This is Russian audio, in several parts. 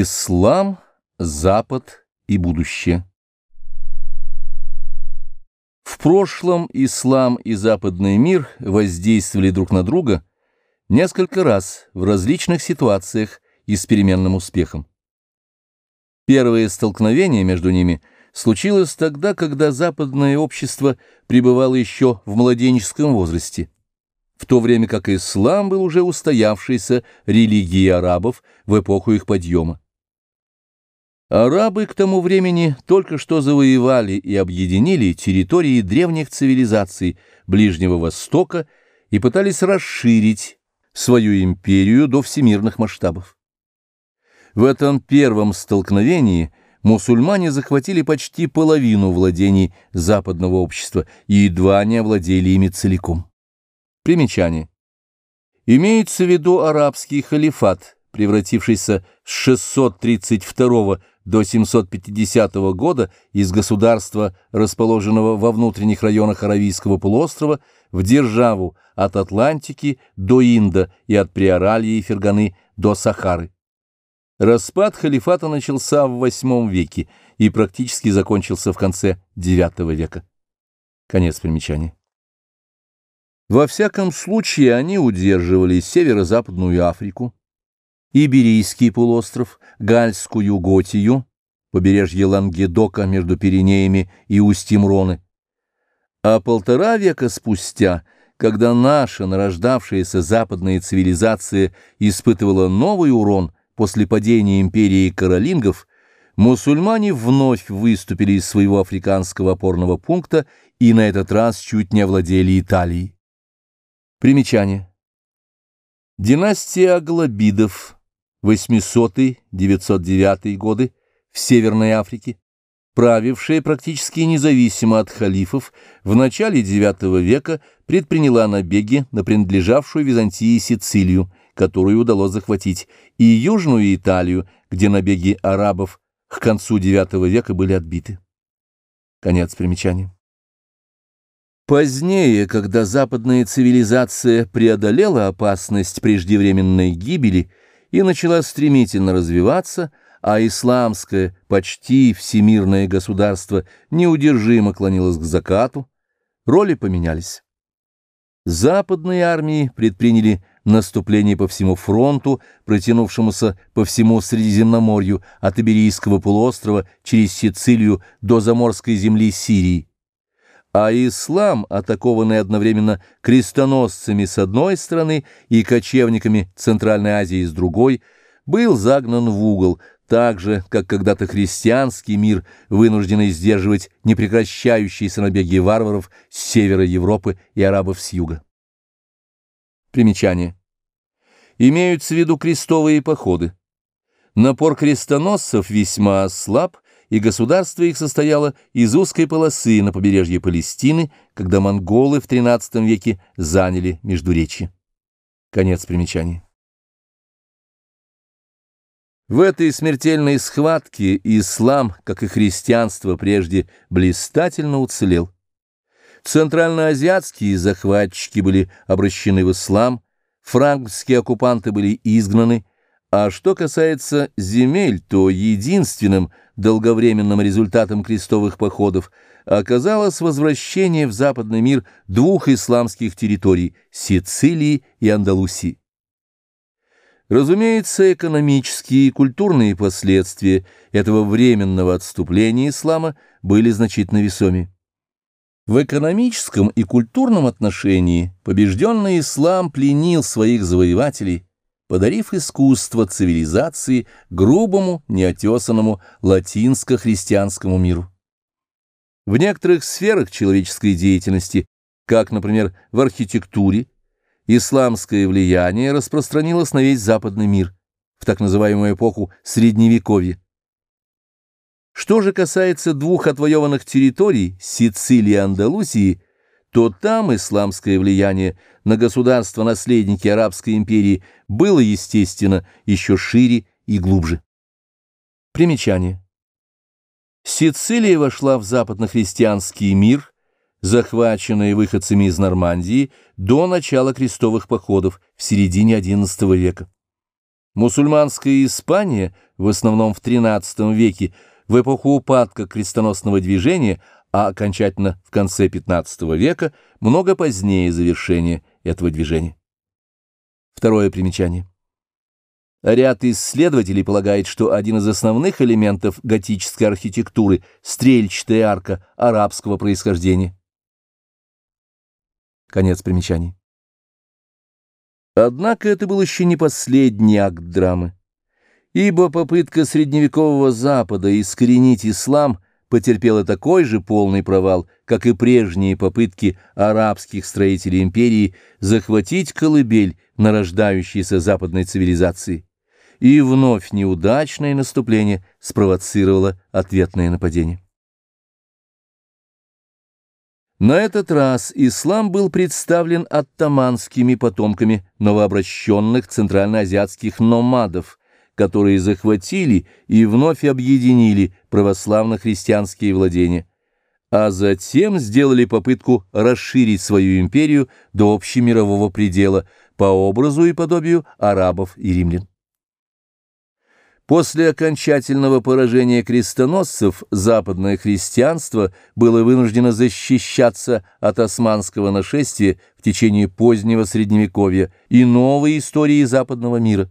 Ислам, Запад и будущее В прошлом ислам и западный мир воздействовали друг на друга несколько раз в различных ситуациях и с переменным успехом. Первое столкновение между ними случилось тогда, когда западное общество пребывало еще в младенческом возрасте в то время как ислам был уже устоявшейся религией арабов в эпоху их подъема. Арабы к тому времени только что завоевали и объединили территории древних цивилизаций Ближнего Востока и пытались расширить свою империю до всемирных масштабов. В этом первом столкновении мусульмане захватили почти половину владений западного общества и едва не овладели ими целиком. Примечание. Имеется в виду арабский халифат, превратившийся с 632 до 750 года из государства, расположенного во внутренних районах Аравийского полуострова, в державу от Атлантики до Инда и от Приоралья и Ферганы до Сахары. Распад халифата начался в VIII веке и практически закончился в конце IX века. Конец примечания. Во всяком случае они удерживали северо-западную Африку, Иберийский полуостров, Гальскую Готию, побережье Лангедока между Пиренеями и устьем Роны. А полтора века спустя, когда наша нарождавшаяся западная цивилизация испытывала новый урон после падения империи каролингов, мусульмане вновь выступили из своего африканского опорного пункта и на этот раз чуть не овладели Италией. Примечание. Династия Аглобидов, 800-909 годы, в Северной Африке, правившая практически независимо от халифов, в начале IX века предприняла набеги на принадлежавшую Византии Сицилию, которую удалось захватить, и Южную Италию, где набеги арабов к концу IX века были отбиты. Конец примечания. Позднее, когда западная цивилизация преодолела опасность преждевременной гибели и начала стремительно развиваться, а исламское, почти всемирное государство неудержимо клонилось к закату, роли поменялись. Западные армии предприняли наступление по всему фронту, протянувшемуся по всему Средиземноморью от Иберийского полуострова через Сицилию до заморской земли Сирии, а ислам, атакованный одновременно крестоносцами с одной стороны и кочевниками Центральной Азии с другой, был загнан в угол, так же, как когда-то христианский мир, вынужденный сдерживать непрекращающиеся набеги варваров с севера Европы и арабов с юга. Примечание. Имеются в виду крестовые походы. Напор крестоносцев весьма слаб, и государство их состояло из узкой полосы на побережье Палестины, когда монголы в XIII веке заняли Междуречье. Конец примечаний. В этой смертельной схватке ислам, как и христианство прежде, блистательно уцелел. Центральноазиатские захватчики были обращены в ислам, франкские оккупанты были изгнаны, а что касается земель, то единственным долговременным результатом крестовых походов оказалось возвращение в западный мир двух исламских территорий – Сицилии и Андалусии. Разумеется, экономические и культурные последствия этого временного отступления ислама были значительно весомее. В экономическом и культурном отношении побежденный ислам пленил своих завоевателей – подарив искусство цивилизации грубому, неотесанному латинско-христианскому миру. В некоторых сферах человеческой деятельности, как, например, в архитектуре, исламское влияние распространилось на весь западный мир в так называемую эпоху Средневековья. Что же касается двух отвоеванных территорий Сицилии и Андалусии – то там исламское влияние на государство-наследники Арабской империи было, естественно, еще шире и глубже. Примечание. Сицилия вошла в западно-христианский мир, захваченная выходцами из Нормандии, до начала крестовых походов в середине XI века. Мусульманская Испания, в основном в XIII веке, в эпоху упадка крестоносного движения, а окончательно в конце XV века, много позднее завершения этого движения. Второе примечание. Ряд исследователей полагает, что один из основных элементов готической архитектуры – стрельчатая арка арабского происхождения. Конец примечаний. Однако это был еще не последний акт драмы, ибо попытка средневекового Запада искоренить ислам потерпела такой же полный провал, как и прежние попытки арабских строителей империи захватить колыбель нарождающейся западной цивилизации. И вновь неудачное наступление спровоцировало ответное нападение. На этот раз ислам был представлен оттаманскими потомками новообращенных центральноазиатских номадов, которые захватили и вновь объединили православно-христианские владения, а затем сделали попытку расширить свою империю до общемирового предела по образу и подобию арабов и римлян. После окончательного поражения крестоносцев западное христианство было вынуждено защищаться от османского нашествия в течение позднего Средневековья и новой истории западного мира,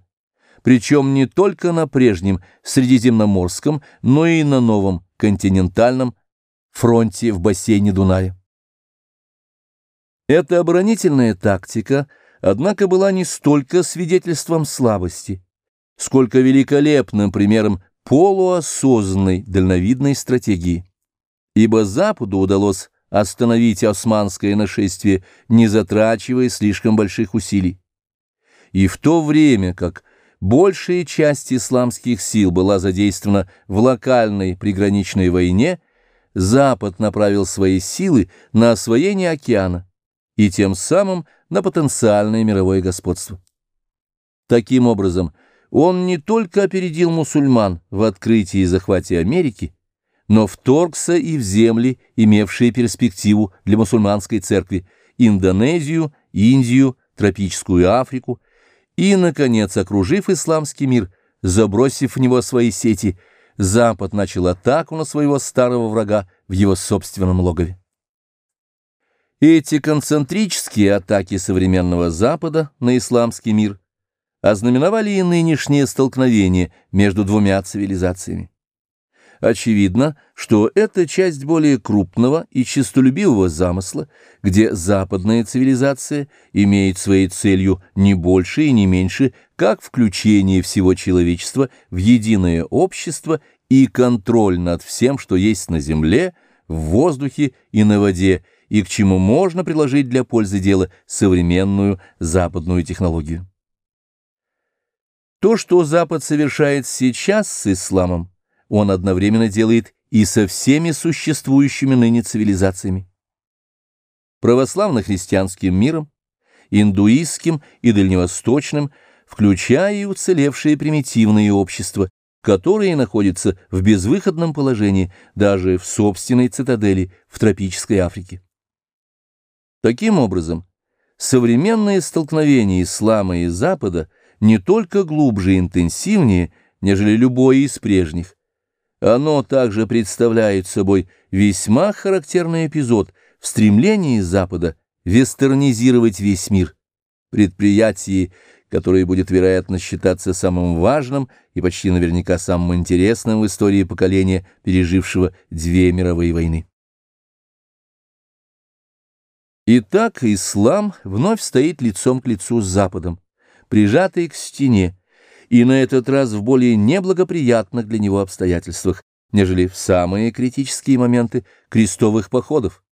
причем не только на прежнем Средиземноморском, но и на новом континентальном фронте в бассейне Дуная. Эта оборонительная тактика, однако, была не столько свидетельством слабости – сколько великолепным примером полуосознанной дальновидной стратегии. Ибо Западу удалось остановить османское нашествие, не затрачивая слишком больших усилий. И в то время как большая часть исламских сил была задействована в локальной приграничной войне, Запад направил свои силы на освоение океана и тем самым на потенциальное мировое господство. Таким образом, он не только опередил мусульман в открытии и захвате Америки, но вторгся и в земли, имевшие перспективу для мусульманской церкви, Индонезию, Индию, тропическую Африку, и, наконец, окружив исламский мир, забросив в него свои сети, Запад начал атаку на своего старого врага в его собственном логове. Эти концентрические атаки современного Запада на исламский мир – ознаменовали и нынешнее столкновение между двумя цивилизациями. Очевидно, что это часть более крупного и честолюбивого замысла, где западная цивилизация имеет своей целью не больше и не меньше, как включение всего человечества в единое общество и контроль над всем, что есть на земле, в воздухе и на воде, и к чему можно приложить для пользы дела современную западную технологию. То, что Запад совершает сейчас с исламом, он одновременно делает и со всеми существующими ныне цивилизациями. Православно-христианским миром, индуистским и дальневосточным, включая и уцелевшие примитивные общества, которые находятся в безвыходном положении даже в собственной цитадели в тропической Африке. Таким образом, современные столкновения ислама и Запада – не только глубже и интенсивнее, нежели любое из прежних. Оно также представляет собой весьма характерный эпизод в стремлении Запада вестернизировать весь мир, предприятие, которое будет, вероятно, считаться самым важным и почти наверняка самым интересным в истории поколения, пережившего две мировые войны. Итак, ислам вновь стоит лицом к лицу с Западом прижатый к стене, и на этот раз в более неблагоприятных для него обстоятельствах, нежели в самые критические моменты крестовых походов.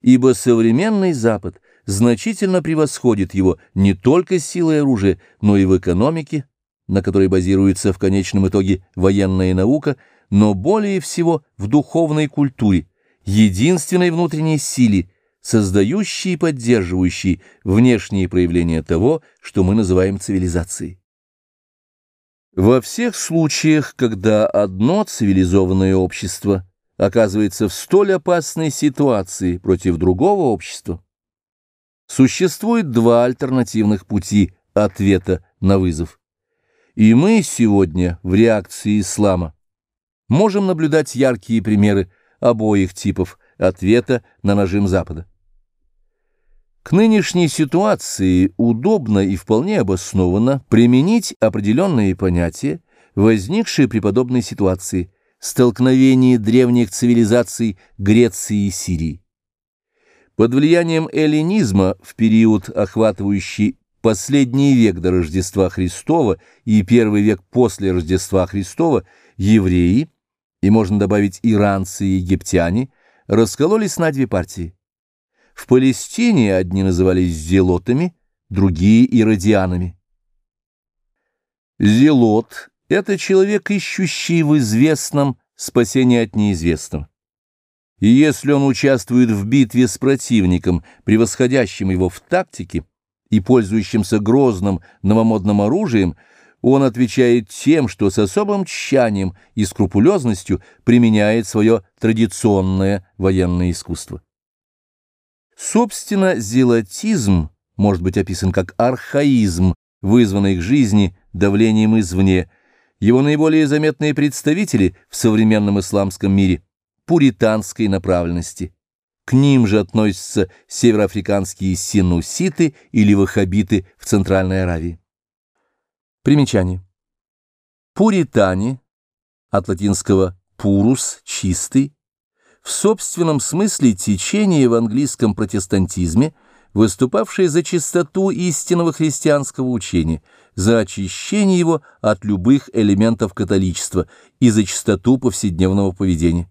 Ибо современный Запад значительно превосходит его не только силой оружия, но и в экономике, на которой базируется в конечном итоге военная наука, но более всего в духовной культуре, единственной внутренней силе, создающий и поддерживающий внешние проявления того, что мы называем цивилизацией. Во всех случаях, когда одно цивилизованное общество оказывается в столь опасной ситуации против другого общества, существует два альтернативных пути ответа на вызов. И мы сегодня в реакции ислама можем наблюдать яркие примеры обоих типов ответа на нажим Запада. К нынешней ситуации удобно и вполне обоснованно применить определенные понятия, возникшие при подобной ситуации – столкновении древних цивилизаций Греции и Сирии. Под влиянием эллинизма в период, охватывающий последний век до Рождества Христова и первый век после Рождества Христова, евреи, и можно добавить иранцы и египтяне, раскололись на две партии. В Палестине одни назывались зелотами, другие – иродианами. Зелот – это человек, ищущий в известном спасение от неизвестного. И если он участвует в битве с противником, превосходящим его в тактике и пользующимся грозным новомодным оружием, он отвечает тем, что с особым тщанием и скрупулезностью применяет свое традиционное военное искусство. Собственно, зелотизм может быть описан как архаизм, вызванный к жизни давлением извне. Его наиболее заметные представители в современном исламском мире – пуританской направленности. К ним же относятся североафриканские синуситы или ваххабиты в Центральной Аравии. Примечание. Пуритане, от латинского «purus» – «чистый», в собственном смысле течение в английском протестантизме, выступавшее за чистоту истинного христианского учения, за очищение его от любых элементов католичества и за чистоту повседневного поведения.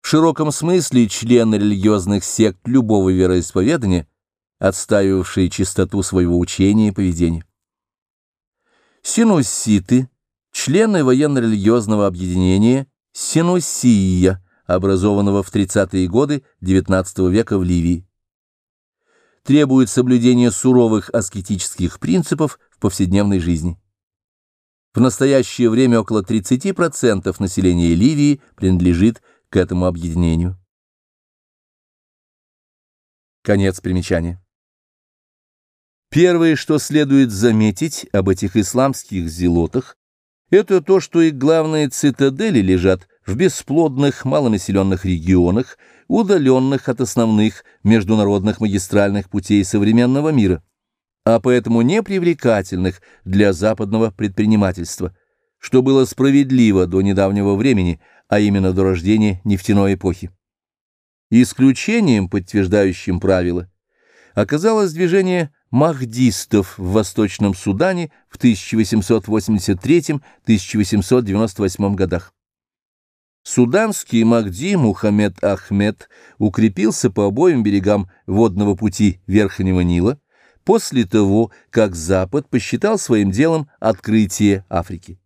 В широком смысле члены религиозных сект любого вероисповедания, отстаивавшие чистоту своего учения и поведения. Синуситы, члены военно-религиозного объединения Синусия, образованного в 30-е годы XIX века в Ливии. Требует соблюдения суровых аскетических принципов в повседневной жизни. В настоящее время около 30% населения Ливии принадлежит к этому объединению. Конец примечания. Первое, что следует заметить об этих исламских зелотах, это то, что их главные цитадели лежат в бесплодных малонаселенных регионах, удаленных от основных международных магистральных путей современного мира, а поэтому непривлекательных для западного предпринимательства, что было справедливо до недавнего времени, а именно до рождения нефтяной эпохи. Исключением, подтверждающим правило, оказалось движение махдистов в Восточном Судане в 1883-1898 годах. Суданский Махди Мухаммед Ахмед укрепился по обоим берегам водного пути Верхнего Нила после того, как Запад посчитал своим делом открытие Африки.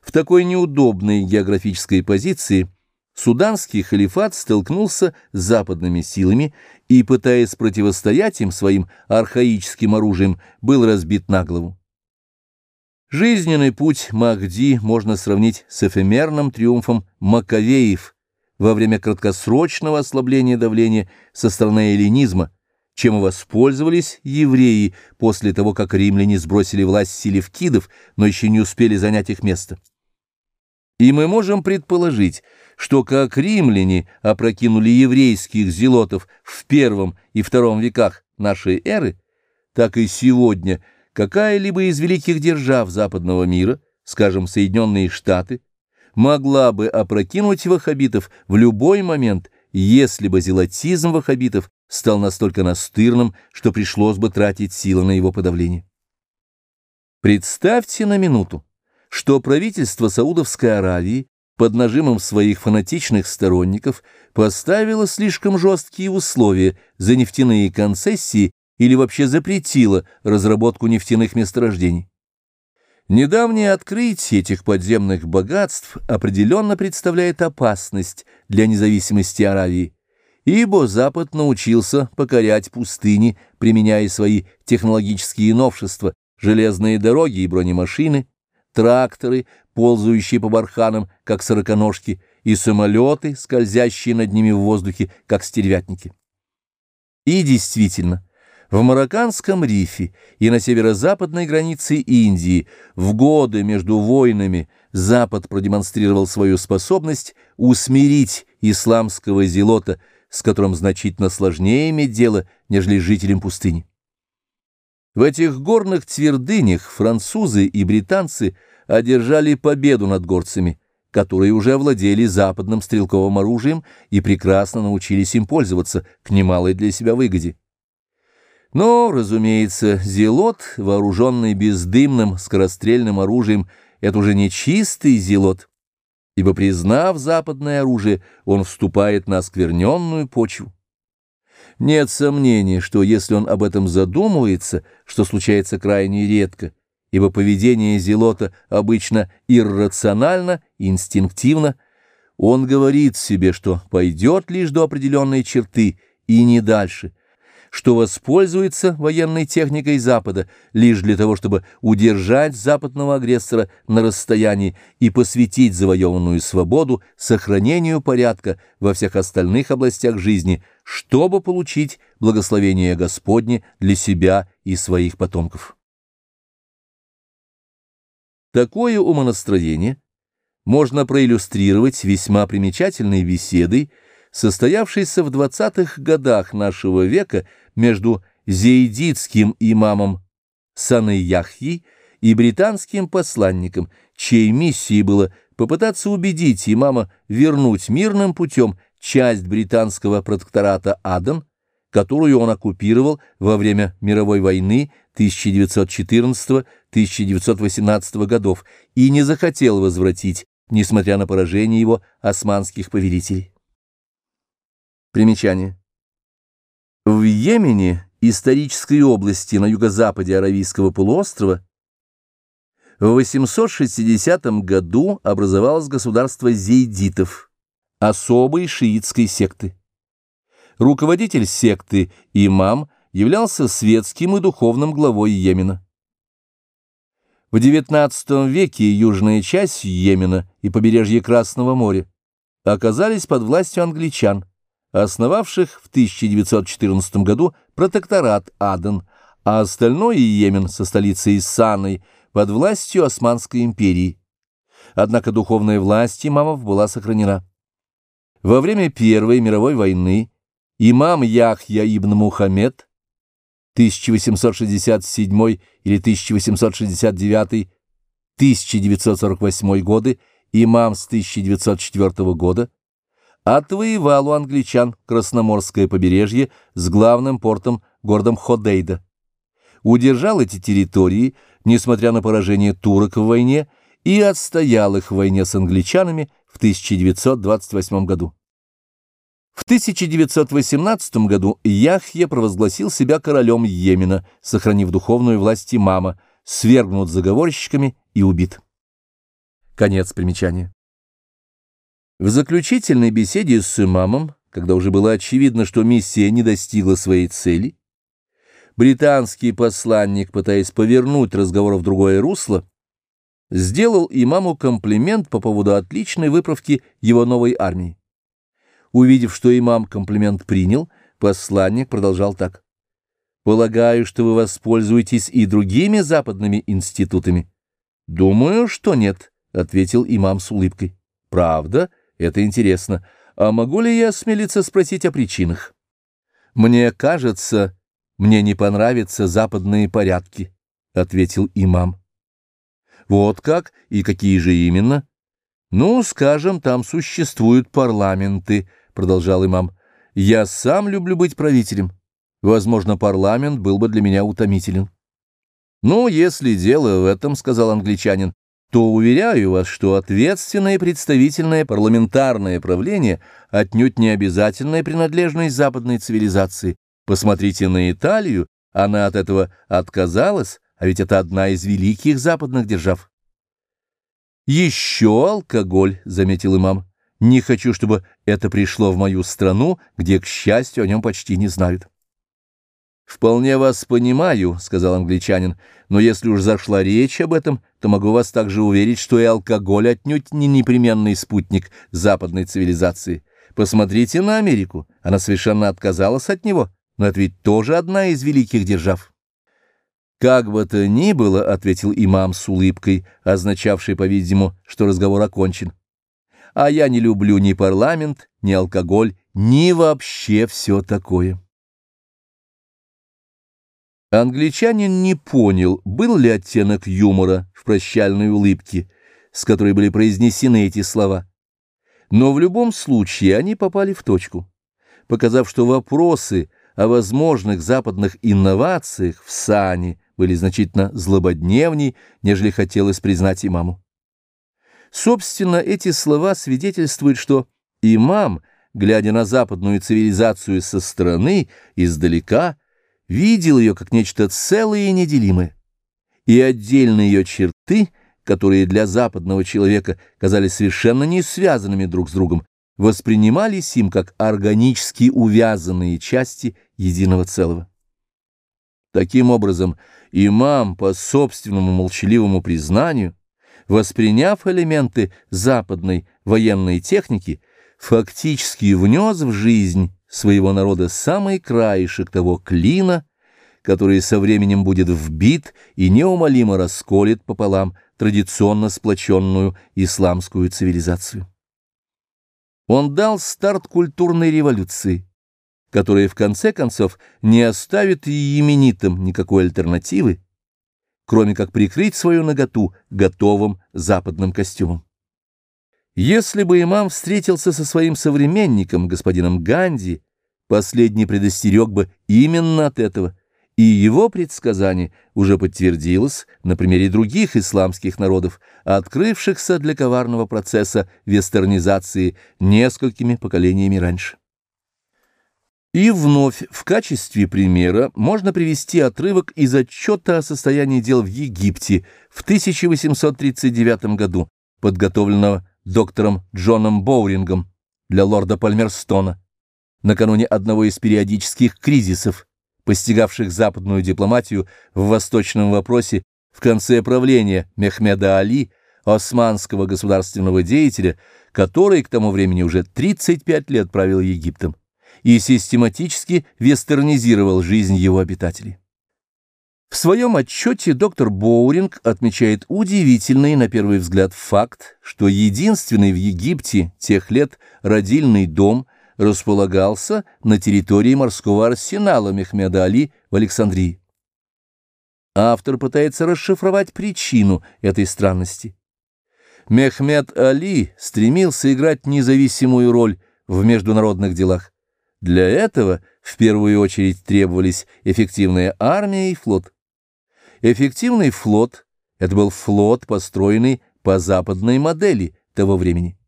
В такой неудобной географической позиции суданский халифат столкнулся с западными силами и, пытаясь противостоять им своим архаическим оружием, был разбит на голову. Жизненный путь Махди можно сравнить с эфемерным триумфом Маковеев во время краткосрочного ослабления давления со стороны эллинизма, чем воспользовались евреи после того, как римляне сбросили власть селевкидов, но еще не успели занять их место. И мы можем предположить, что как римляне опрокинули еврейских зелотов в первом и втором веках нашей эры, так и сегодня – какая-либо из великих держав западного мира, скажем, Соединенные Штаты, могла бы опрокинуть ваххабитов в любой момент, если бы зелотизм ваххабитов стал настолько настырным, что пришлось бы тратить силы на его подавление. Представьте на минуту, что правительство Саудовской Аравии под нажимом своих фанатичных сторонников поставило слишком жесткие условия за нефтяные концессии или вообще запретила разработку нефтяных месторождений. Недавнее открытие этих подземных богатств определенно представляет опасность для независимости Аравии, ибо Запад научился покорять пустыни, применяя свои технологические новшества, железные дороги и бронемашины, тракторы, ползающие по барханам, как сороконожки, и самолеты, скользящие над ними в воздухе, как стервятники. И действительно, В Марокканском рифе и на северо-западной границе Индии в годы между войнами Запад продемонстрировал свою способность усмирить исламского зелота, с которым значительно сложнее иметь дело, нежели жителям пустыни. В этих горных твердынях французы и британцы одержали победу над горцами, которые уже овладели западным стрелковым оружием и прекрасно научились им пользоваться к немалой для себя выгоде. Но, разумеется, зелот, вооруженный бездымным скорострельным оружием, это уже не чистый зелот, ибо, признав западное оружие, он вступает на оскверненную почву. Нет сомнений, что если он об этом задумывается, что случается крайне редко, ибо поведение зелота обычно иррационально, инстинктивно, он говорит себе, что пойдет лишь до определенной черты и не дальше, что воспользуется военной техникой Запада лишь для того, чтобы удержать западного агрессора на расстоянии и посвятить завоеванную свободу сохранению порядка во всех остальных областях жизни, чтобы получить благословение Господне для себя и своих потомков. Такое умонастроение можно проиллюстрировать весьма примечательной беседой, состоявшейся в 20-х годах нашего века между зейдитским имамом Санаяхьи и британским посланником, чьей миссией было попытаться убедить имама вернуть мирным путем часть британского протектората Аден, которую он оккупировал во время мировой войны 1914-1918 годов и не захотел возвратить, несмотря на поражение его османских повелителей. Примечание. В Йемене, исторической области на юго-западе Аравийского полуострова, в 860 году образовалось государство зейдитов, особой шиитской секты. Руководитель секты, имам, являлся светским и духовным главой Йемена. В XIX веке южная часть Йемена и побережье Красного моря оказались под властью англичан, основавших в 1914 году протекторат Аден, а остальное Йемен со столицей Саной под властью Османской империи. Однако духовная власть имамов была сохранена. Во время Первой мировой войны имам Яхья ибн Мухаммед 1867 или 1869 1948 годы, имам с 1904 года, отвоевал у англичан Красноморское побережье с главным портом городом Ходейда. Удержал эти территории, несмотря на поражение турок в войне, и отстоял их в войне с англичанами в 1928 году. В 1918 году Яхья провозгласил себя королем Йемена, сохранив духовную власть имама, свергнут заговорщиками и убит. Конец примечания. В заключительной беседе с имамом, когда уже было очевидно, что миссия не достигла своей цели, британский посланник, пытаясь повернуть разговор в другое русло, сделал имаму комплимент по поводу отличной выправки его новой армии. Увидев, что имам комплимент принял, посланник продолжал так. «Полагаю, что вы воспользуетесь и другими западными институтами». «Думаю, что нет», — ответил имам с улыбкой. «Правда?» Это интересно. А могу ли я осмелиться спросить о причинах? Мне кажется, мне не понравятся западные порядки, ответил имам. Вот как? И какие же именно? Ну, скажем, там существуют парламенты, продолжал имам. Я сам люблю быть правителем. Возможно, парламент был бы для меня утомителен. «Ну, если дело в этом, — сказал англичанин, то уверяю вас, что ответственное представительное парламентарное правление отнюдь не обязательная принадлежность западной цивилизации. Посмотрите на Италию, она от этого отказалась, а ведь это одна из великих западных держав. «Еще алкоголь», — заметил имам. «Не хочу, чтобы это пришло в мою страну, где, к счастью, о нем почти не знают». «Вполне вас понимаю», — сказал англичанин, «но если уж зашла речь об этом, то могу вас также уверить, что и алкоголь отнюдь не непременный спутник западной цивилизации. Посмотрите на Америку, она совершенно отказалась от него, но это ведь тоже одна из великих держав. «Как бы то ни было», — ответил имам с улыбкой, означавшей, по-видимому, что разговор окончен, «а я не люблю ни парламент, ни алкоголь, ни вообще все такое». Англичанин не понял, был ли оттенок юмора в прощальной улыбке, с которой были произнесены эти слова. Но в любом случае они попали в точку, показав, что вопросы о возможных западных инновациях в сане были значительно злободневней, нежели хотелось признать имаму. Собственно, эти слова свидетельствуют, что имам, глядя на западную цивилизацию со стороны, издалека, видел ее как нечто целое и неделимое, и отдельные ее черты, которые для западного человека казались совершенно не связанными друг с другом, воспринимались им как органически увязанные части единого целого. Таким образом, имам по собственному молчаливому признанию, восприняв элементы западной военной техники, фактически внес в жизнь своего народа самый краешек того клина, который со временем будет вбит и неумолимо расколет пополам традиционно сплоченную исламскую цивилизацию. Он дал старт культурной революции, которая в конце концов не оставит и именитым никакой альтернативы, кроме как прикрыть свою наготу готовым западным костюмом. Если бы имам встретился со своим современником, господином Ганди, последний предостерег бы именно от этого, и его предсказание уже подтвердилось на примере других исламских народов, открывшихся для коварного процесса вестернизации несколькими поколениями раньше. И вновь в качестве примера можно привести отрывок из отчета о состоянии дел в Египте в 1839 году, подготовленного доктором Джоном Боурингом для лорда Пальмерстона, накануне одного из периодических кризисов, постигавших западную дипломатию в восточном вопросе в конце правления Мехмеда Али, османского государственного деятеля, который к тому времени уже 35 лет правил Египтом и систематически вестернизировал жизнь его обитателей. В своем отчете доктор Боуринг отмечает удивительный, на первый взгляд, факт, что единственный в Египте тех лет родильный дом – располагался на территории морского арсенала Мехмеда Али в Александрии. Автор пытается расшифровать причину этой странности. Мехмед Али стремился играть независимую роль в международных делах. Для этого в первую очередь требовались эффективная армия и флот. Эффективный флот — это был флот, построенный по западной модели того времени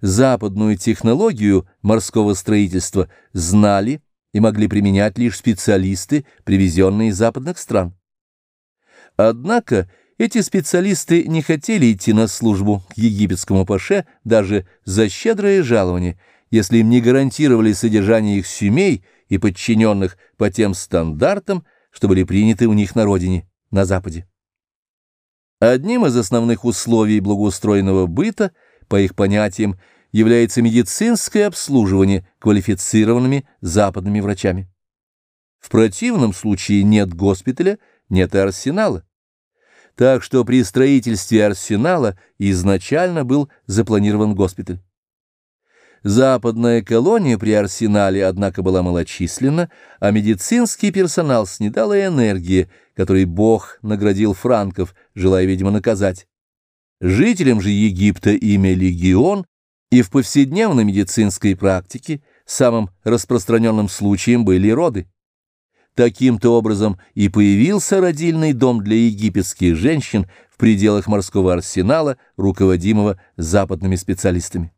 западную технологию морского строительства знали и могли применять лишь специалисты, привезенные из западных стран. Однако эти специалисты не хотели идти на службу к египетскому паше даже за щедрое жалование, если им не гарантировали содержание их семей и подчиненных по тем стандартам, что были приняты у них на родине, на Западе. Одним из основных условий благоустроенного быта – по их понятиям, является медицинское обслуживание квалифицированными западными врачами. В противном случае нет госпиталя, нет и арсенала. Так что при строительстве арсенала изначально был запланирован госпиталь. Западная колония при арсенале, однако, была малочисленна, а медицинский персонал снедала энергия, которой Бог наградил франков, желая, видимо, наказать. Жителям же Египта имя легион, и в повседневной медицинской практике самым распространенным случаем были роды. Таким-то образом и появился родильный дом для египетских женщин в пределах морского арсенала, руководимого западными специалистами.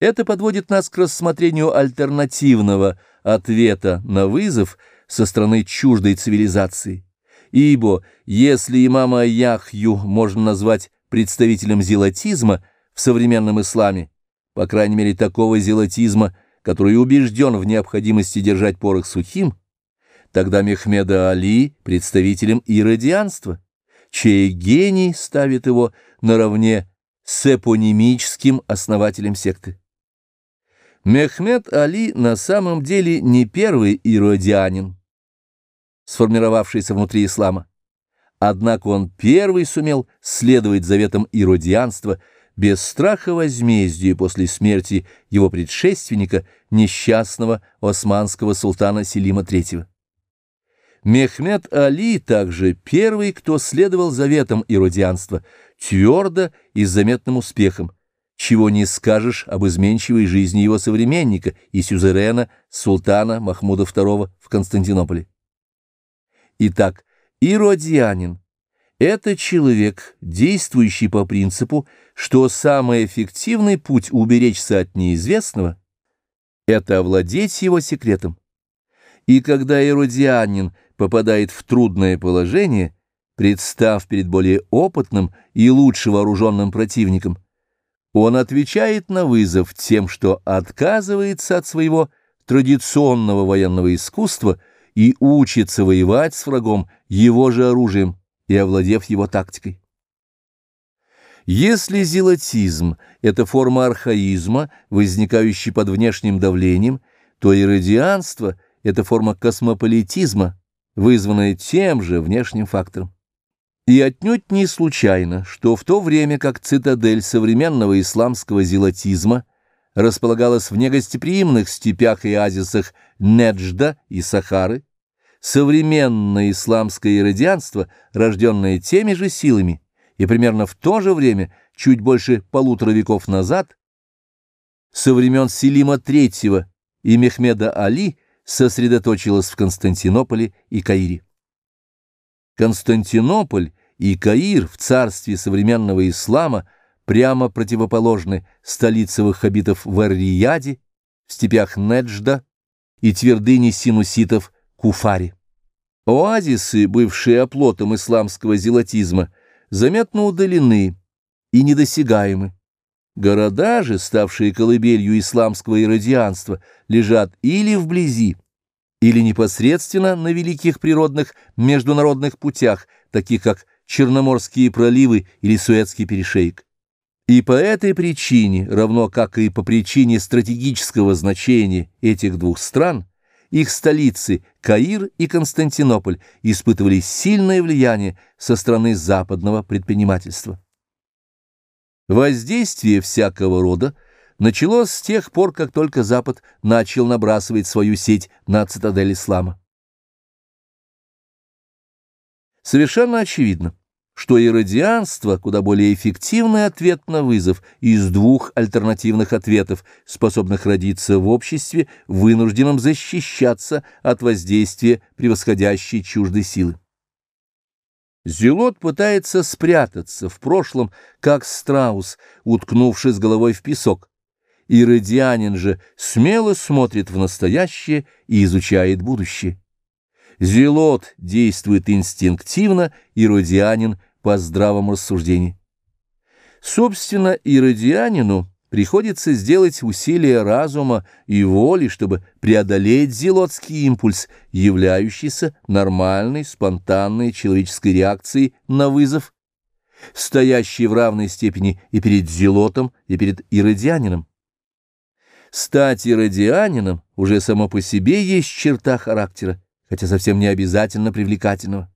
Это подводит нас к рассмотрению альтернативного ответа на вызов со стороны чуждой цивилизации. Ибо если имама Яхью можно назвать представителем зелотизма в современном исламе, по крайней мере такого зелотизма, который убежден в необходимости держать порох сухим, тогда Мехмеда Али представителем иродианства, чей гений ставит его наравне с эпонимическим основателем секты. Мехмед Али на самом деле не первый иродианин, сформировавшийся внутри ислама. Однако он первый сумел следовать заветам иродианства без страха возмездия после смерти его предшественника, несчастного османского султана Селима III. Мехмед Али также первый, кто следовал заветам иродианства, твердо и с заметным успехом, чего не скажешь об изменчивой жизни его современника и сюзерена, султана Махмуда II в Константинополе. Итак, иродианин – это человек, действующий по принципу, что самый эффективный путь уберечься от неизвестного – это овладеть его секретом. И когда иродианин попадает в трудное положение, представ перед более опытным и лучше вооруженным противником – он отвечает на вызов тем, что отказывается от своего традиционного военного искусства и учится воевать с врагом его же оружием и овладев его тактикой. Если зелотизм – это форма архаизма, возникающая под внешним давлением, то иррадианство – это форма космополитизма, вызванная тем же внешним фактором. И отнюдь не случайно, что в то время как цитадель современного исламского зелатизма располагалась в негостеприимных степях и оазисах Неджда и Сахары, современное исламское иродианство, рожденное теми же силами, и примерно в то же время, чуть больше полутора веков назад, со времен Селима III и Мехмеда Али сосредоточилось в Константинополе и Каире. Константинополь и Каир в царстве современного ислама прямо противоположны столице ваххабитов в Ар-Рияде, в степях Неджда и твердыне синуситов Куфари. Оазисы, бывшие оплотом исламского зелатизма, заметно удалены и недосягаемы. Города же, ставшие колыбелью исламского иродианства, лежат или вблизи, или непосредственно на великих природных международных путях, таких как Черноморские проливы или Суэцкий перешейк. И по этой причине, равно как и по причине стратегического значения этих двух стран, их столицы Каир и Константинополь испытывали сильное влияние со стороны западного предпринимательства. Воздействие всякого рода – началось с тех пор, как только Запад начал набрасывать свою сеть на цитадель ислама. Совершенно очевидно, что иродианство куда более эффективный ответ на вызов из двух альтернативных ответов, способных родиться в обществе, вынужденном защищаться от воздействия превосходящей чуждой силы. Зелот пытается спрятаться в прошлом, как страус, уткнувшись головой в песок, Иродианин же смело смотрит в настоящее и изучает будущее. Зелот действует инстинктивно, иродианин по здравому рассуждению. Собственно, иродианину приходится сделать усилия разума и воли, чтобы преодолеть зелотский импульс, являющийся нормальной, спонтанной человеческой реакцией на вызов, стоящий в равной степени и перед зелотом, и перед иродианином. Стать иродианином уже само по себе есть черта характера, хотя совсем не обязательно привлекательного.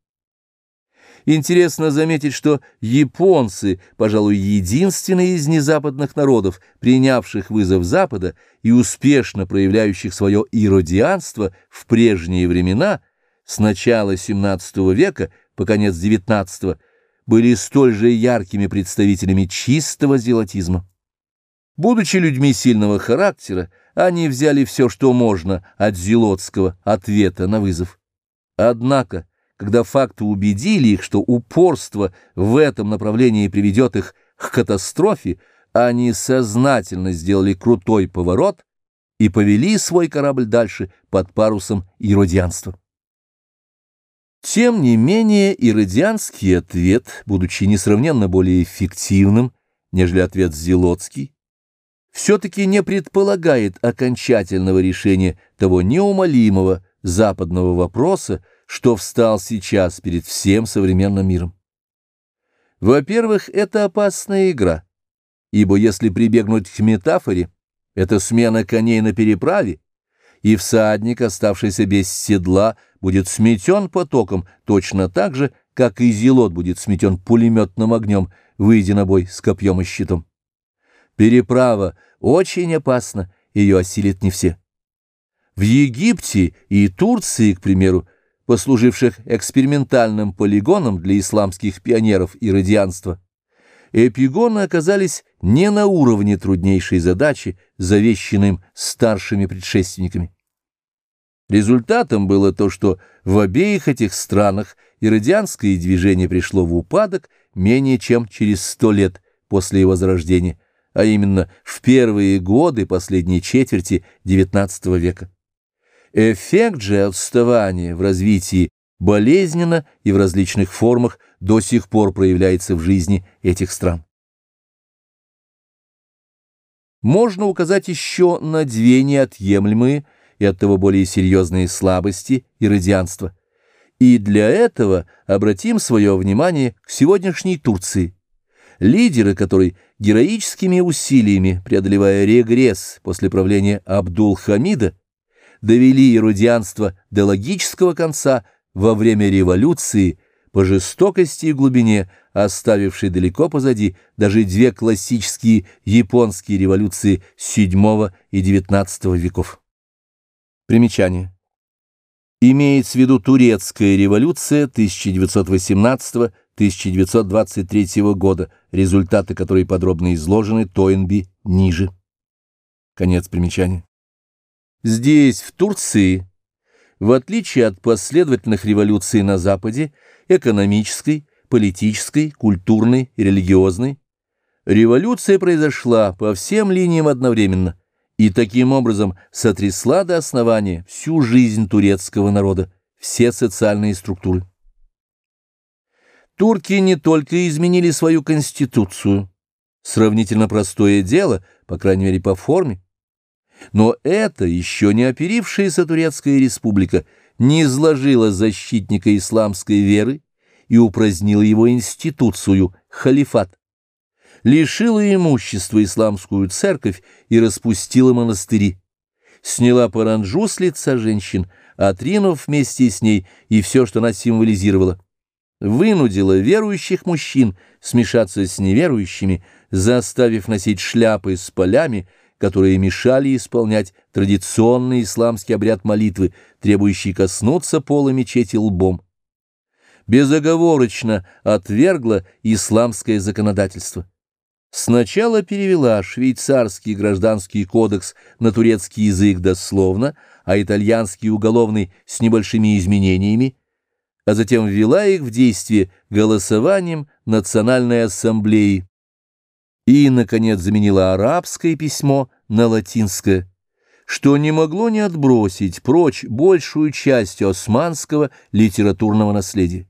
Интересно заметить, что японцы, пожалуй, единственные из незападных народов, принявших вызов Запада и успешно проявляющих свое иродианство в прежние времена, с начала XVII века по конец XIX, были столь же яркими представителями чистого зелотизма. Будучи людьми сильного характера, они взяли все, что можно от зелотского ответа на вызов. Однако, когда факты убедили их, что упорство в этом направлении приведет их к катастрофе, они сознательно сделали крутой поворот и повели свой корабль дальше под парусом иродианства. Тем не менее, иродианский ответ, будучи несравненно более эффективным, нежели ответ зелотский, все-таки не предполагает окончательного решения того неумолимого западного вопроса, что встал сейчас перед всем современным миром. Во-первых, это опасная игра, ибо если прибегнуть к метафоре, Это смена коней на переправе, и всадник, оставшийся без седла, будет сметен потоком точно так же, как и зелот будет сметен пулеметным огнем, выйдя на бой с копьем и щитом. Переправа очень опасна, ее осилят не все. В Египте и Турции, к примеру, послуживших экспериментальным полигоном для исламских пионеров и радианства, эпигоны оказались не на уровне труднейшей задачи, завещанным старшими предшественниками. Результатом было то, что в обеих этих странах иродианское движение пришло в упадок менее чем через сто лет после его зарождения, а именно в первые годы последней четверти XIX века. Эффект же отставания в развитии болезненно и в различных формах до сих пор проявляется в жизни этих стран. Можно указать еще на две неотъемлемые и оттого более серьезные слабости и радианства. И для этого обратим свое внимание к сегодняшней Турции, лидеры которой героическими усилиями, преодолевая регресс после правления Абдул-Хамида, довели эрудианство до логического конца во время революции по жестокости и глубине, оставившей далеко позади даже две классические японские революции VII и XIX веков. Примечание. Имеется в виду турецкая революция 1918-1923 года, результаты которой подробно изложены Тойнби ниже. Конец примечания. Здесь, в Турции, в отличие от последовательных революций на Западе, экономической, политической, культурной и религиозной, революция произошла по всем линиям одновременно и таким образом сотрясла до основания всю жизнь турецкого народа, все социальные структуры. Турки не только изменили свою конституцию, сравнительно простое дело, по крайней мере по форме, но это еще не оперившаяся Турецкая республика не изложила защитника исламской веры и упразднила его институцию, халифат, лишила имущества исламскую церковь и распустила монастыри, сняла паранджу с лица женщин, отринув вместе с ней и все, что она символизировала, вынудила верующих мужчин смешаться с неверующими, заставив носить шляпы с полями, которые мешали исполнять традиционный исламский обряд молитвы, требующий коснуться пола мечети лбом. Безоговорочно отвергла исламское законодательство. Сначала перевела швейцарский гражданский кодекс на турецкий язык дословно, а итальянский уголовный с небольшими изменениями, а затем ввела их в действие голосованием Национальной ассамблеи и, наконец, заменила арабское письмо на латинское, что не могло не отбросить прочь большую часть османского литературного наследия.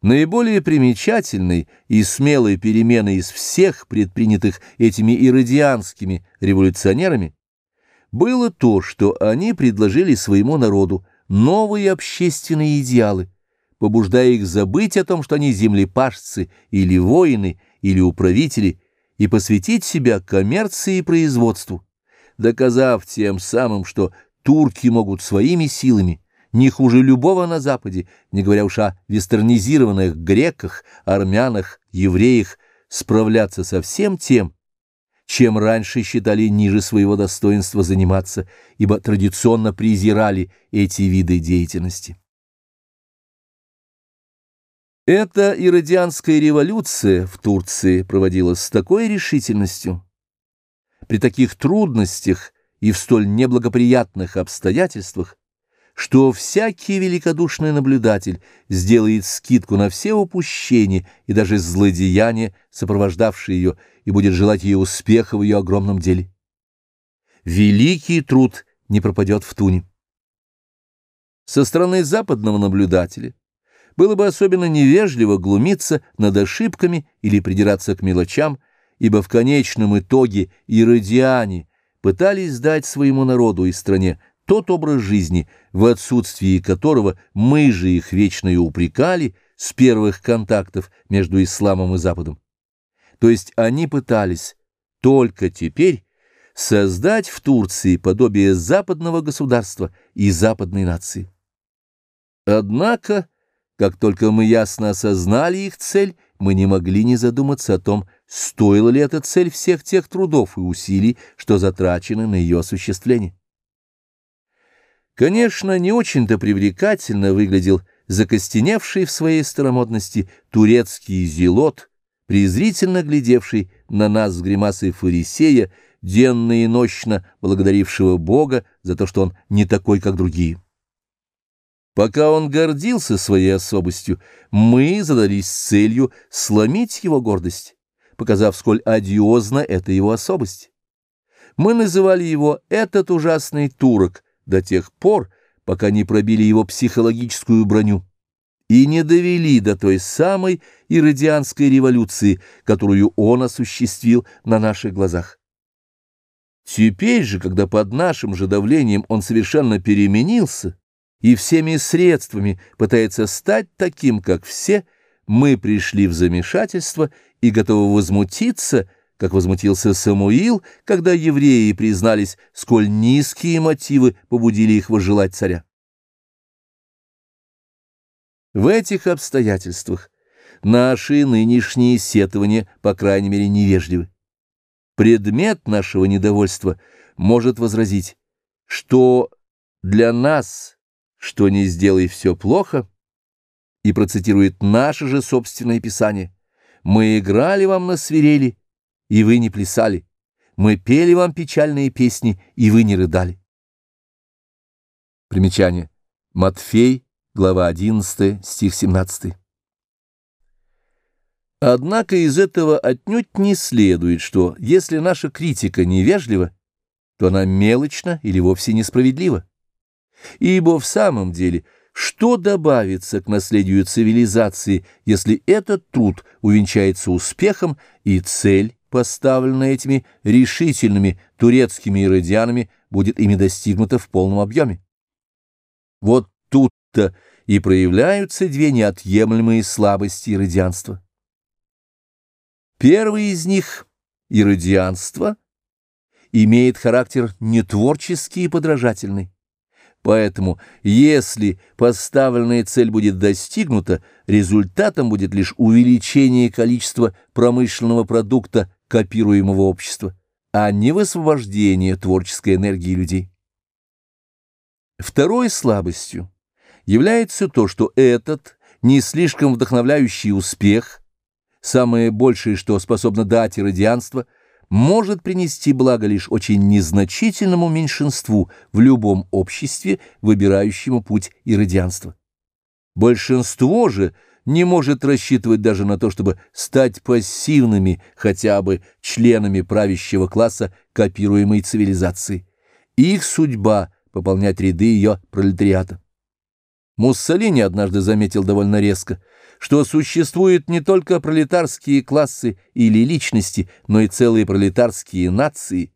Наиболее примечательной и смелой переменой из всех предпринятых этими иродианскими революционерами было то, что они предложили своему народу новые общественные идеалы, побуждая их забыть о том, что они землепашцы или воины, или управители, и посвятить себя коммерции и производству, доказав тем самым, что турки могут своими силами, не хуже любого на Западе, не говоря уж о вестернизированных греках, армянах, евреях, справляться со всем тем, чем раньше считали ниже своего достоинства заниматься, ибо традиционно презирали эти виды деятельности. Эта иродианская революция в Турции проводилась с такой решительностью, при таких трудностях и в столь неблагоприятных обстоятельствах, что всякий великодушный наблюдатель сделает скидку на все упущения и даже злодеяния, сопровождавшие ее, и будет желать ей успеха в ее огромном деле. Великий труд не пропадет в туне. Со стороны западного наблюдателя было бы особенно невежливо глумиться над ошибками или придираться к мелочам, ибо в конечном итоге иродиане пытались дать своему народу и стране тот образ жизни, в отсутствии которого мы же их вечно и упрекали с первых контактов между исламом и Западом. То есть они пытались только теперь создать в Турции подобие западного государства и западной нации. Однако, как только мы ясно осознали их цель, мы не могли не задуматься о том, стоила ли эта цель всех тех трудов и усилий, что затрачены на ее осуществление. Конечно, не очень-то привлекательно выглядел закостеневший в своей старомодности турецкий зелот, презрительно глядевший на нас с гримасой фарисея, денно и нощно благодарившего Бога за то, что он не такой, как другие. Пока он гордился своей особостью, мы задались целью сломить его гордость, показав, сколь одиозна эта его особость. Мы называли его «этот ужасный турок» до тех пор, пока не пробили его психологическую броню и не довели до той самой иродианской революции, которую он осуществил на наших глазах. Теперь же, когда под нашим же давлением он совершенно переменился и всеми средствами пытается стать таким, как все, мы пришли в замешательство и готовы возмутиться, как возмутился Самуил, когда евреи признались, сколь низкие мотивы побудили их возжелать царя. В этих обстоятельствах наши нынешние сетования, по крайней мере, невежливы предмет нашего недовольства может возразить, что для нас, что не сделай все плохо, и процитирует наше же собственное писание. «Мы играли вам на свирели, и вы не плясали. Мы пели вам печальные песни, и вы не рыдали». Примечание. Матфей, глава 11, стих 17. Однако из этого отнюдь не следует, что если наша критика невежлива, то она мелочна или вовсе несправедлива. Ибо в самом деле, что добавится к наследию цивилизации, если этот труд увенчается успехом и цель, поставленная этими решительными турецкими иродианами, будет ими достигнута в полном объеме? Вот тут-то и проявляются две неотъемлемые слабости иродианства. Первый из них, иродианство, имеет характер нетворческий и подражательный. Поэтому, если поставленная цель будет достигнута, результатом будет лишь увеличение количества промышленного продукта копируемого общества, а не высвобождение творческой энергии людей. Второй слабостью является то, что этот не слишком вдохновляющий успех – самое большее, что способно дать иродианство, может принести благо лишь очень незначительному меньшинству в любом обществе, выбирающему путь иродианства. Большинство же не может рассчитывать даже на то, чтобы стать пассивными хотя бы членами правящего класса копируемой цивилизации. Их судьба — пополнять ряды ее пролетариата. Муссолини однажды заметил довольно резко — что существуют не только пролетарские классы или личности, но и целые пролетарские нации.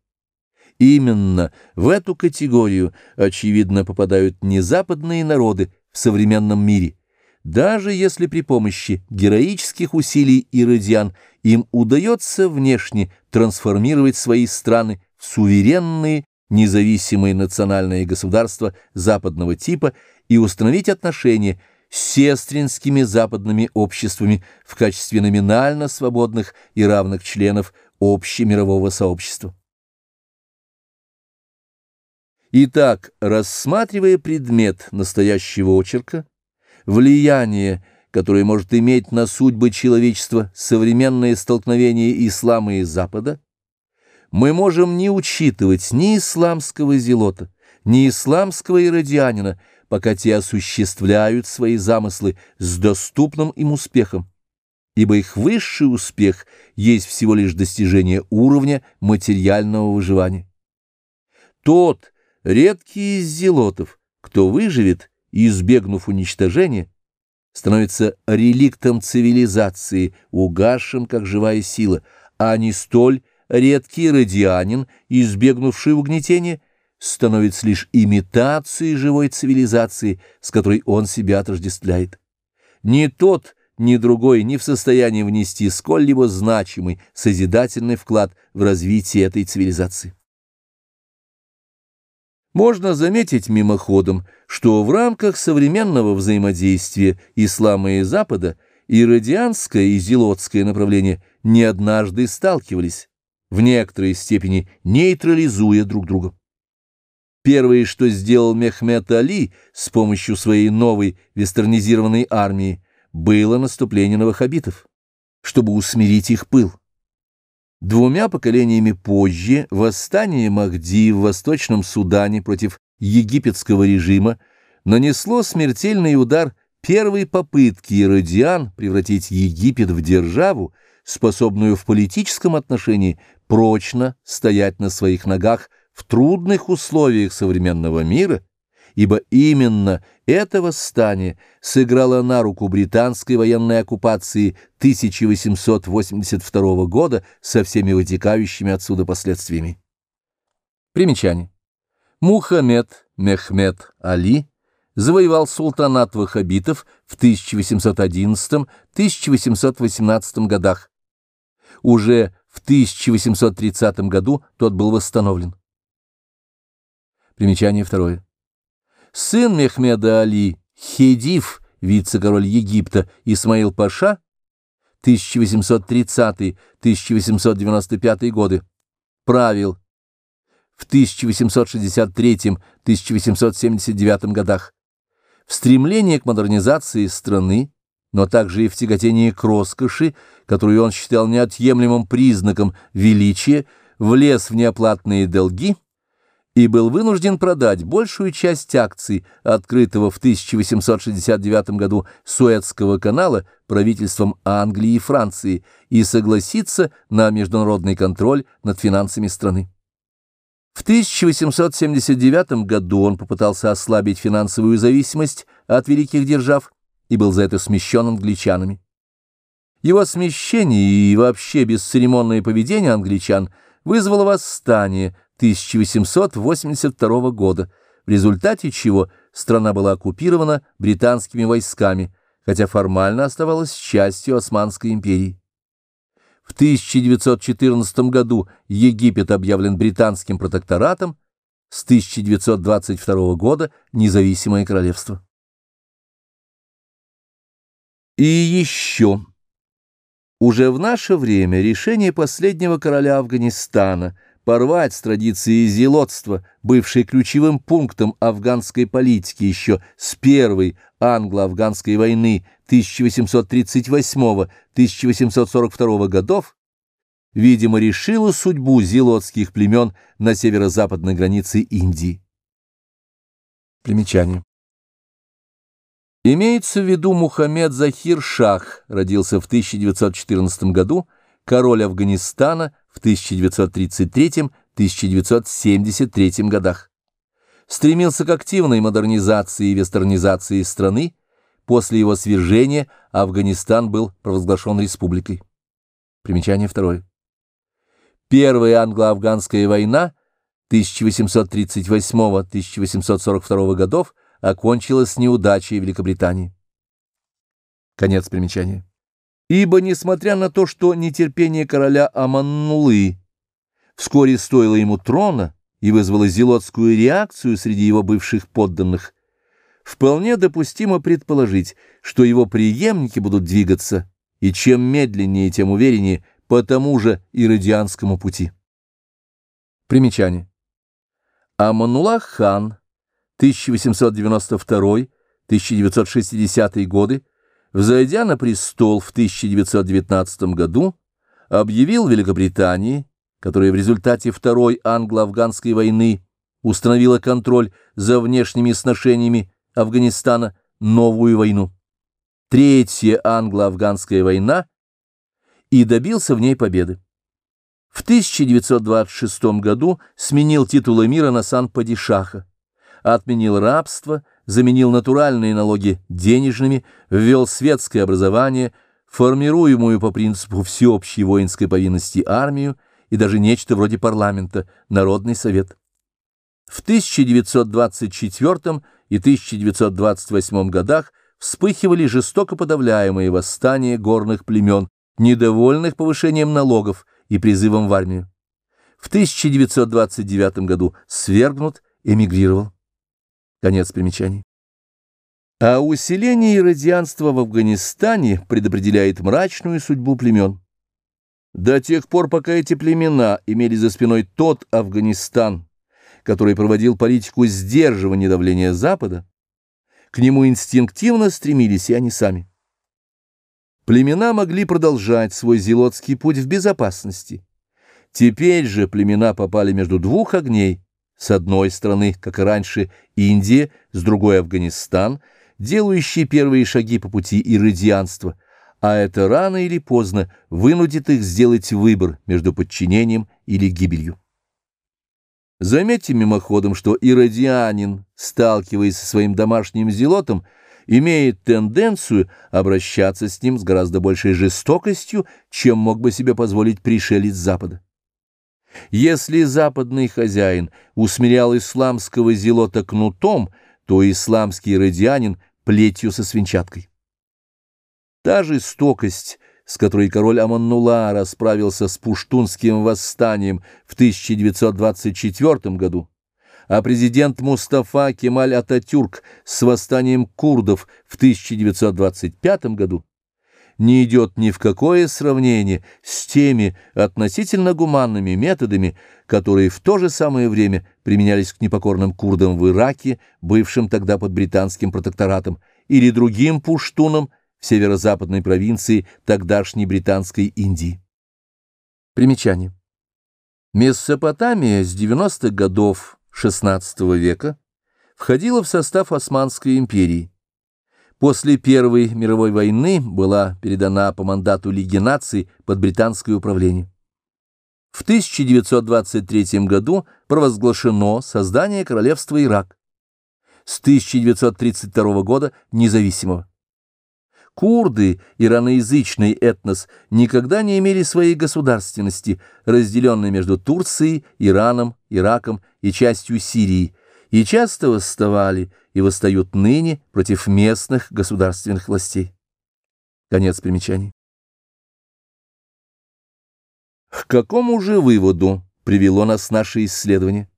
Именно в эту категорию, очевидно, попадают не западные народы в современном мире, даже если при помощи героических усилий иродиан им удается внешне трансформировать свои страны в суверенные, независимые национальные государства западного типа и установить отношения сестринскими западными обществами в качестве номинально свободных и равных членов общемирового сообщества. Итак, рассматривая предмет настоящего очерка, влияние, которое может иметь на судьбы человечества современное столкновение ислама и Запада, мы можем не учитывать ни исламского зелота, ни исламского иродианина, пока те осуществляют свои замыслы с доступным им успехом, ибо их высший успех есть всего лишь достижение уровня материального выживания. Тот, редкий из зелотов, кто выживет, избегнув уничтожения, становится реликтом цивилизации, угасшим как живая сила, а не столь редкий радианин, избегнувший угнетения, становится лишь имитацией живой цивилизации, с которой он себя отождествляет. Ни тот, ни другой не в состоянии внести сколь-либо значимый созидательный вклад в развитие этой цивилизации. Можно заметить мимоходом, что в рамках современного взаимодействия ислама и Запада иродианское и зелотское направления не однажды сталкивались, в некоторой степени нейтрализуя друг друга. Первое, что сделал Мехмед Али с помощью своей новой вестернизированной армии, было наступление на ваххабитов, чтобы усмирить их пыл. Двумя поколениями позже восстание Махди в Восточном Судане против египетского режима нанесло смертельный удар первой попытки иродиан превратить Египет в державу, способную в политическом отношении прочно стоять на своих ногах в трудных условиях современного мира ибо именно это восстание сыграло на руку британской военной оккупации 1882 года со всеми вытекающими отсюда последствиями. Примечание. Мухаммед Мехмед Али завоевал султанат ваххабитов в 1811-1818 годах. Уже в 1830 году тот был восстановлен. Примечание второе. Сын Мехмеда Али, Хедив, вице-король Египта, Исмаил Паша, 1830-1895 годы, правил в 1863-1879 годах. В стремлении к модернизации страны, но также и в тяготении к роскоши, которую он считал неотъемлемым признаком величия, влез в неоплатные долги – и был вынужден продать большую часть акций открытого в 1869 году Суэцкого канала правительством Англии и Франции и согласиться на международный контроль над финансами страны. В 1879 году он попытался ослабить финансовую зависимость от великих держав и был за это смещен англичанами. Его смещение и вообще бесцеремонное поведение англичан вызвало восстание, 1882 года, в результате чего страна была оккупирована британскими войсками, хотя формально оставалась частью Османской империи. В 1914 году Египет объявлен британским протекторатом, с 1922 года независимое королевство. И еще. Уже в наше время решение последнего короля Афганистана – порвать с традицией зелотства, бывшей ключевым пунктом афганской политики еще с первой англо-афганской войны 1838-1842 годов, видимо, решила судьбу зелотских племен на северо-западной границе Индии. Примечание. Имеется в виду Мухаммед Захир Шах, родился в 1914 году, король Афганистана в 1933-1973 годах. Стремился к активной модернизации и вестернизации страны, после его свержения Афганистан был провозглашен республикой. Примечание второе. Первая англо-афганская война 1838-1842 годов окончилась неудачей Великобритании. Конец примечания. Ибо, несмотря на то, что нетерпение короля Аманнулы вскоре стоило ему трона и вызвало зелотскую реакцию среди его бывших подданных, вполне допустимо предположить, что его преемники будут двигаться, и чем медленнее, тем увереннее, по тому же иродианскому пути. Примечание. Аманулах хан, 1892-1960 годы, взойдя на престол в 1919 году, объявил Великобритании, которая в результате Второй англо-афганской войны установила контроль за внешними сношениями Афганистана, новую войну. Третья англо-афганская война и добился в ней победы. В 1926 году сменил титул эмира на сан-падишаха, отменил рабство заменил натуральные налоги денежными, ввел светское образование, формируемую по принципу всеобщей воинской повинности армию и даже нечто вроде парламента, Народный совет. В 1924 и 1928 годах вспыхивали жестоко подавляемые восстания горных племен, недовольных повышением налогов и призывом в армию. В 1929 году свергнут эмигрировал. Конец примечаний. А усиление иродианства в Афганистане предопределяет мрачную судьбу племен. До тех пор, пока эти племена имели за спиной тот Афганистан, который проводил политику сдерживания давления Запада, к нему инстинктивно стремились и они сами. Племена могли продолжать свой зелотский путь в безопасности. Теперь же племена попали между двух огней, с одной стороны, как и раньше, Индия, с другой Афганистан – делающие первые шаги по пути иродианства, а это рано или поздно вынудит их сделать выбор между подчинением или гибелью. Заметьте мимоходом, что иродианин, сталкиваясь со своим домашним зелотом, имеет тенденцию обращаться с ним с гораздо большей жестокостью, чем мог бы себе позволить пришелец Запада. Если западный хозяин усмирял исламского зелота кнутом, то исламский радианин плетью со свинчаткой. Та жестокость, с которой король Аманнула расправился с пуштунским восстанием в 1924 году, а президент Мустафа Кемаль Ататюрк с восстанием курдов в 1925 году, не идет ни в какое сравнение с теми относительно гуманными методами, которые в то же самое время применялись к непокорным курдам в Ираке, бывшим тогда под британским протекторатом, или другим пуштунам в северо-западной провинции тогдашней британской Индии. Примечание. Месопотамия с 90-х годов XVI века входила в состав Османской империи после Первой мировой войны была передана по мандату Лиги наций под британское управление. В 1923 году провозглашено создание королевства Ирак. С 1932 года независимого. Курды, ираноязычный этнос, никогда не имели своей государственности, разделенной между Турцией, Ираном, Ираком и частью Сирии, и часто восставали и восстают ныне против местных государственных властей. Конец примечаний. К какому же выводу привело нас наше исследование?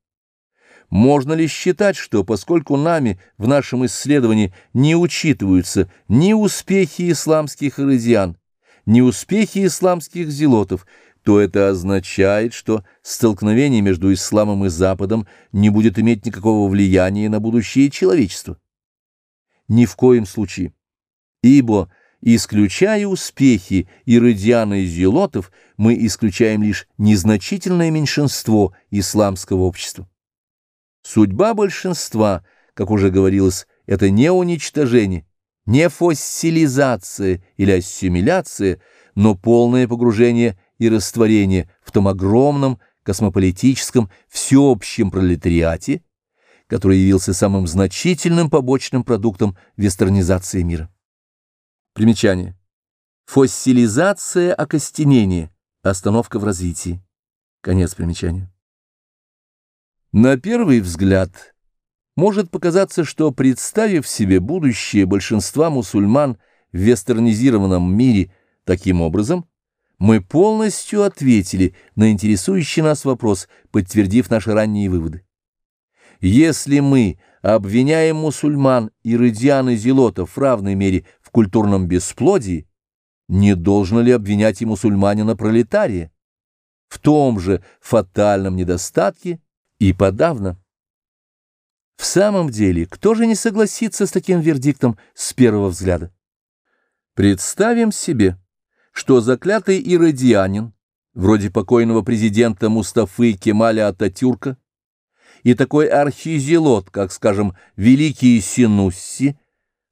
Можно ли считать, что поскольку нами в нашем исследовании не учитываются ни успехи исламских иродиан, ни успехи исламских зелотов, то это означает, что столкновение между исламом и Западом не будет иметь никакого влияния на будущее человечества. Ни в коем случае. Ибо, исключая успехи иродиана и зелотов, мы исключаем лишь незначительное меньшинство исламского общества. Судьба большинства, как уже говорилось, это не уничтожение, не фоссилизация или ассимиляция, но полное погружение и растворение в том огромном космополитическом всеобщем пролетариате, который явился самым значительным побочным продуктом вестернизации мира. Примечание. Фоссилизация окостенения. Остановка в развитии. Конец примечания. На первый взгляд может показаться, что, представив себе будущее большинства мусульман в вестернизированном мире таким образом, мы полностью ответили на интересующий нас вопрос, подтвердив наши ранние выводы. Если мы обвиняем мусульман, иродиан и зелотов в равной мере в культурном бесплодии, не должно ли обвинять и мусульманина пролетария в том же фатальном недостатке и подавно? В самом деле, кто же не согласится с таким вердиктом с первого взгляда? Представим себе, что заклятый иродианин, вроде покойного президента Мустафы Кемаля Ататюрка, и такой архизелот, как, скажем, великий Синусси,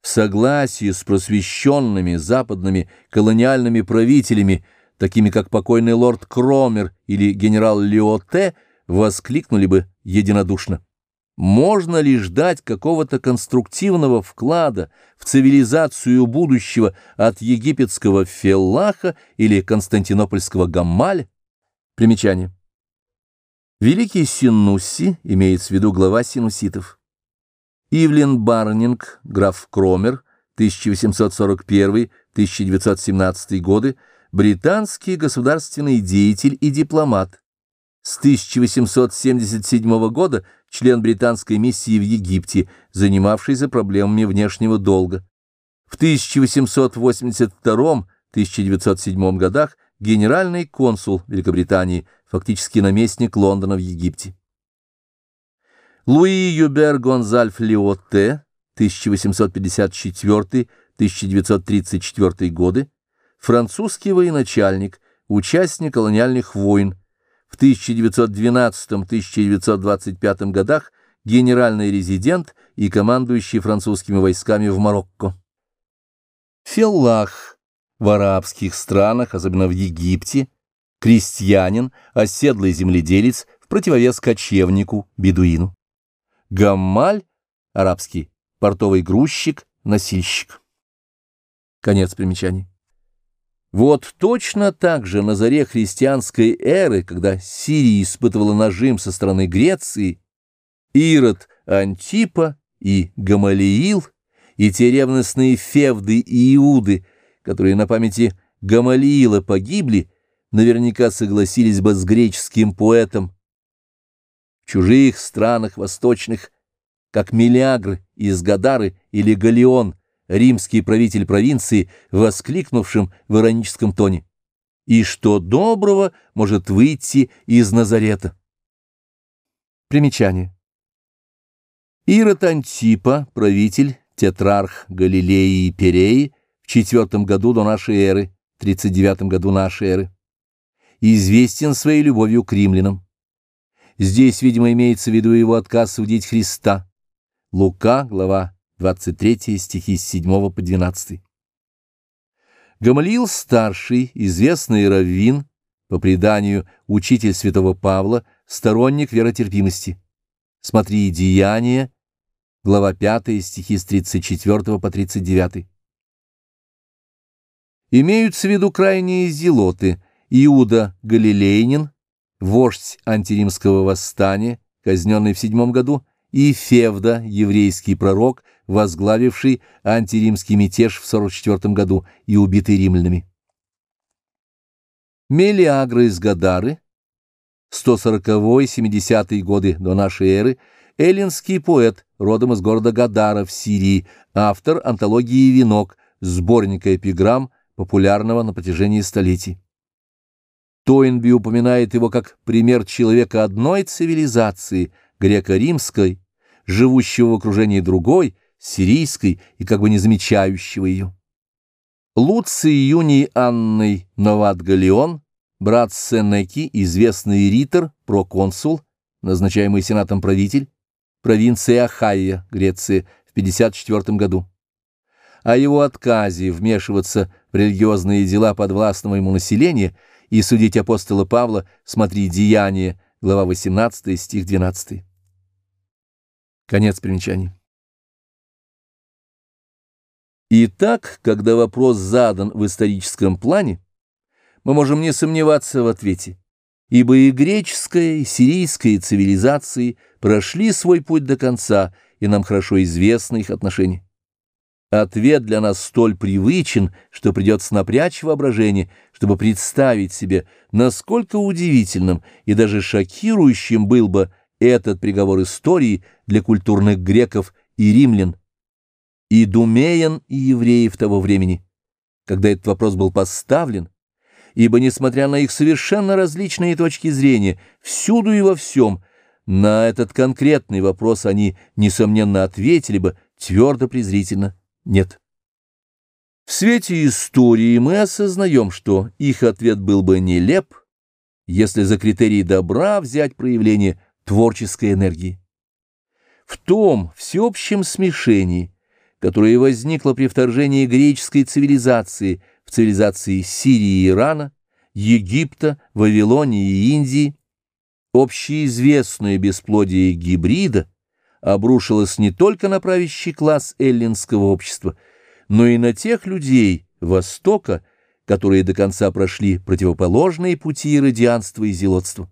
в согласии с просвещенными западными колониальными правителями, такими как покойный лорд Кромер или генерал Леоте, воскликнули бы единодушно. Можно ли ждать какого-то конструктивного вклада в цивилизацию будущего от египетского Феллаха или константинопольского Гаммаля? Примечание. Великий Синусси имеет в виду глава синуситов. Ивлин Барнинг, граф Кромер, 1841-1917 годы, британский государственный деятель и дипломат, с 1877 года член британской миссии в Египте, занимавшийся проблемами внешнего долга. В 1882-1907 годах генеральный консул Великобритании, фактически наместник Лондона в Египте. Луи Юбер Гонзальф Лиотте, 1854-1934 годы, французский военачальник, участник колониальных войн, в 1912-1925 годах генеральный резидент и командующий французскими войсками в Марокко. Феллах в арабских странах, особенно в Египте, крестьянин, оседлый земледелец в противовес кочевнику, бедуину. Гаммаль, арабский, портовый грузчик, носильщик. Конец примечаний. Вот точно так же на заре христианской эры, когда Сирия испытывала нажим со стороны Греции, Ирод, Антипа и Гамалиил, и те ревностные февды и иуды, которые на памяти Гамалиила погибли, наверняка согласились бы с греческим поэтом. В чужих странах восточных, как Мелиагр из Гадары или Галеон – римский правитель провинции, воскликнувшим в ироническом тоне. «И что доброго может выйти из Назарета?» Примечание. Ирод Антипа, правитель, тетрарх Галилеи и Переи, в четвертом году до нашей эры, 39 году нашей эры, известен своей любовью к римлянам. Здесь, видимо, имеется в виду его отказ судить Христа. Лука, глава 23 стихи с 7 по 12. Гамалиил старший, известный раввин, по преданию учитель святого Павла, сторонник веротерпимости. Смотри «Деяния», глава 5, стихи с 34 по 39. Имеются в виду крайние зелоты Иуда Галилейнин, вождь антиримского восстания, казненный в седьмом году, и Февда, еврейский пророк, возглавивший антиримский мятеж в 44 году и убитый римлянами. Мелиагра из Гадары, 140-70 годы до нашей эры, эллинский поэт, родом из города Гадара в Сирии, автор антологии «Венок», сборника эпиграмм, популярного на протяжении столетий. Тойнби упоминает его как пример человека одной цивилизации, греко-римской, живущего в окружении другой, сирийской и как бы не замечающего ее. Луций Юний Анной Новат Галеон, брат Сенеки, известный ритор, проконсул, назначаемый сенатом правитель, провинции Ахайя, Греция, в 54 году. О его отказе вмешиваться в религиозные дела подвластного ему населения и судить апостола Павла, смотри «Деяния», глава 18, стих 12. Конец примечаний. Итак, когда вопрос задан в историческом плане, мы можем не сомневаться в ответе, ибо и греческая, и сирийская цивилизации прошли свой путь до конца, и нам хорошо известны их отношения. Ответ для нас столь привычен, что придется напрячь воображение, чтобы представить себе, насколько удивительным и даже шокирующим был бы этот приговор истории для культурных греков и римлян, и думеян, и евреев того времени, когда этот вопрос был поставлен, ибо, несмотря на их совершенно различные точки зрения, всюду и во всем, на этот конкретный вопрос они, несомненно, ответили бы твердо-презрительно «нет». В свете истории мы осознаем, что их ответ был бы нелеп, если за критерий добра взять проявление – творческой энергии. В том всеобщем смешении, которое возникло при вторжении греческой цивилизации в цивилизации Сирии и Ирана, Египта, Вавилонии и Индии, общеизвестное бесплодие гибрида обрушилось не только на правящий класс эллинского общества, но и на тех людей Востока, которые до конца прошли противоположные пути радианства и зелотства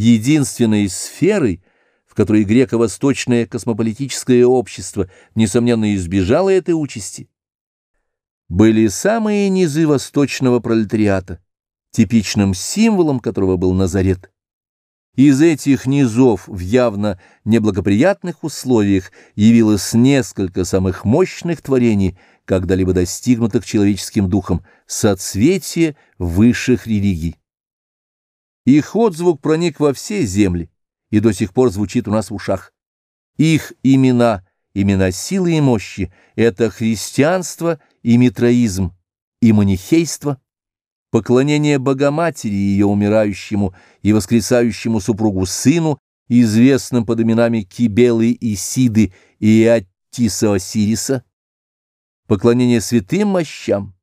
единственной сферой, в которой греко-восточное космополитическое общество, несомненно, избежало этой участи, были самые низы восточного пролетариата, типичным символом которого был Назарет. Из этих низов в явно неблагоприятных условиях явилось несколько самых мощных творений, когда-либо достигнутых человеческим духом, соцветие высших религий. Их отзвук проник во все земли и до сих пор звучит у нас в ушах. Их имена, имена силы и мощи — это христианство и митроизм, и манихейство — поклонение Богоматери ее умирающему и воскресающему супругу сыну, известным под именами Кибелы и Сиды и Аттиса Осириса, поклонение святым мощам,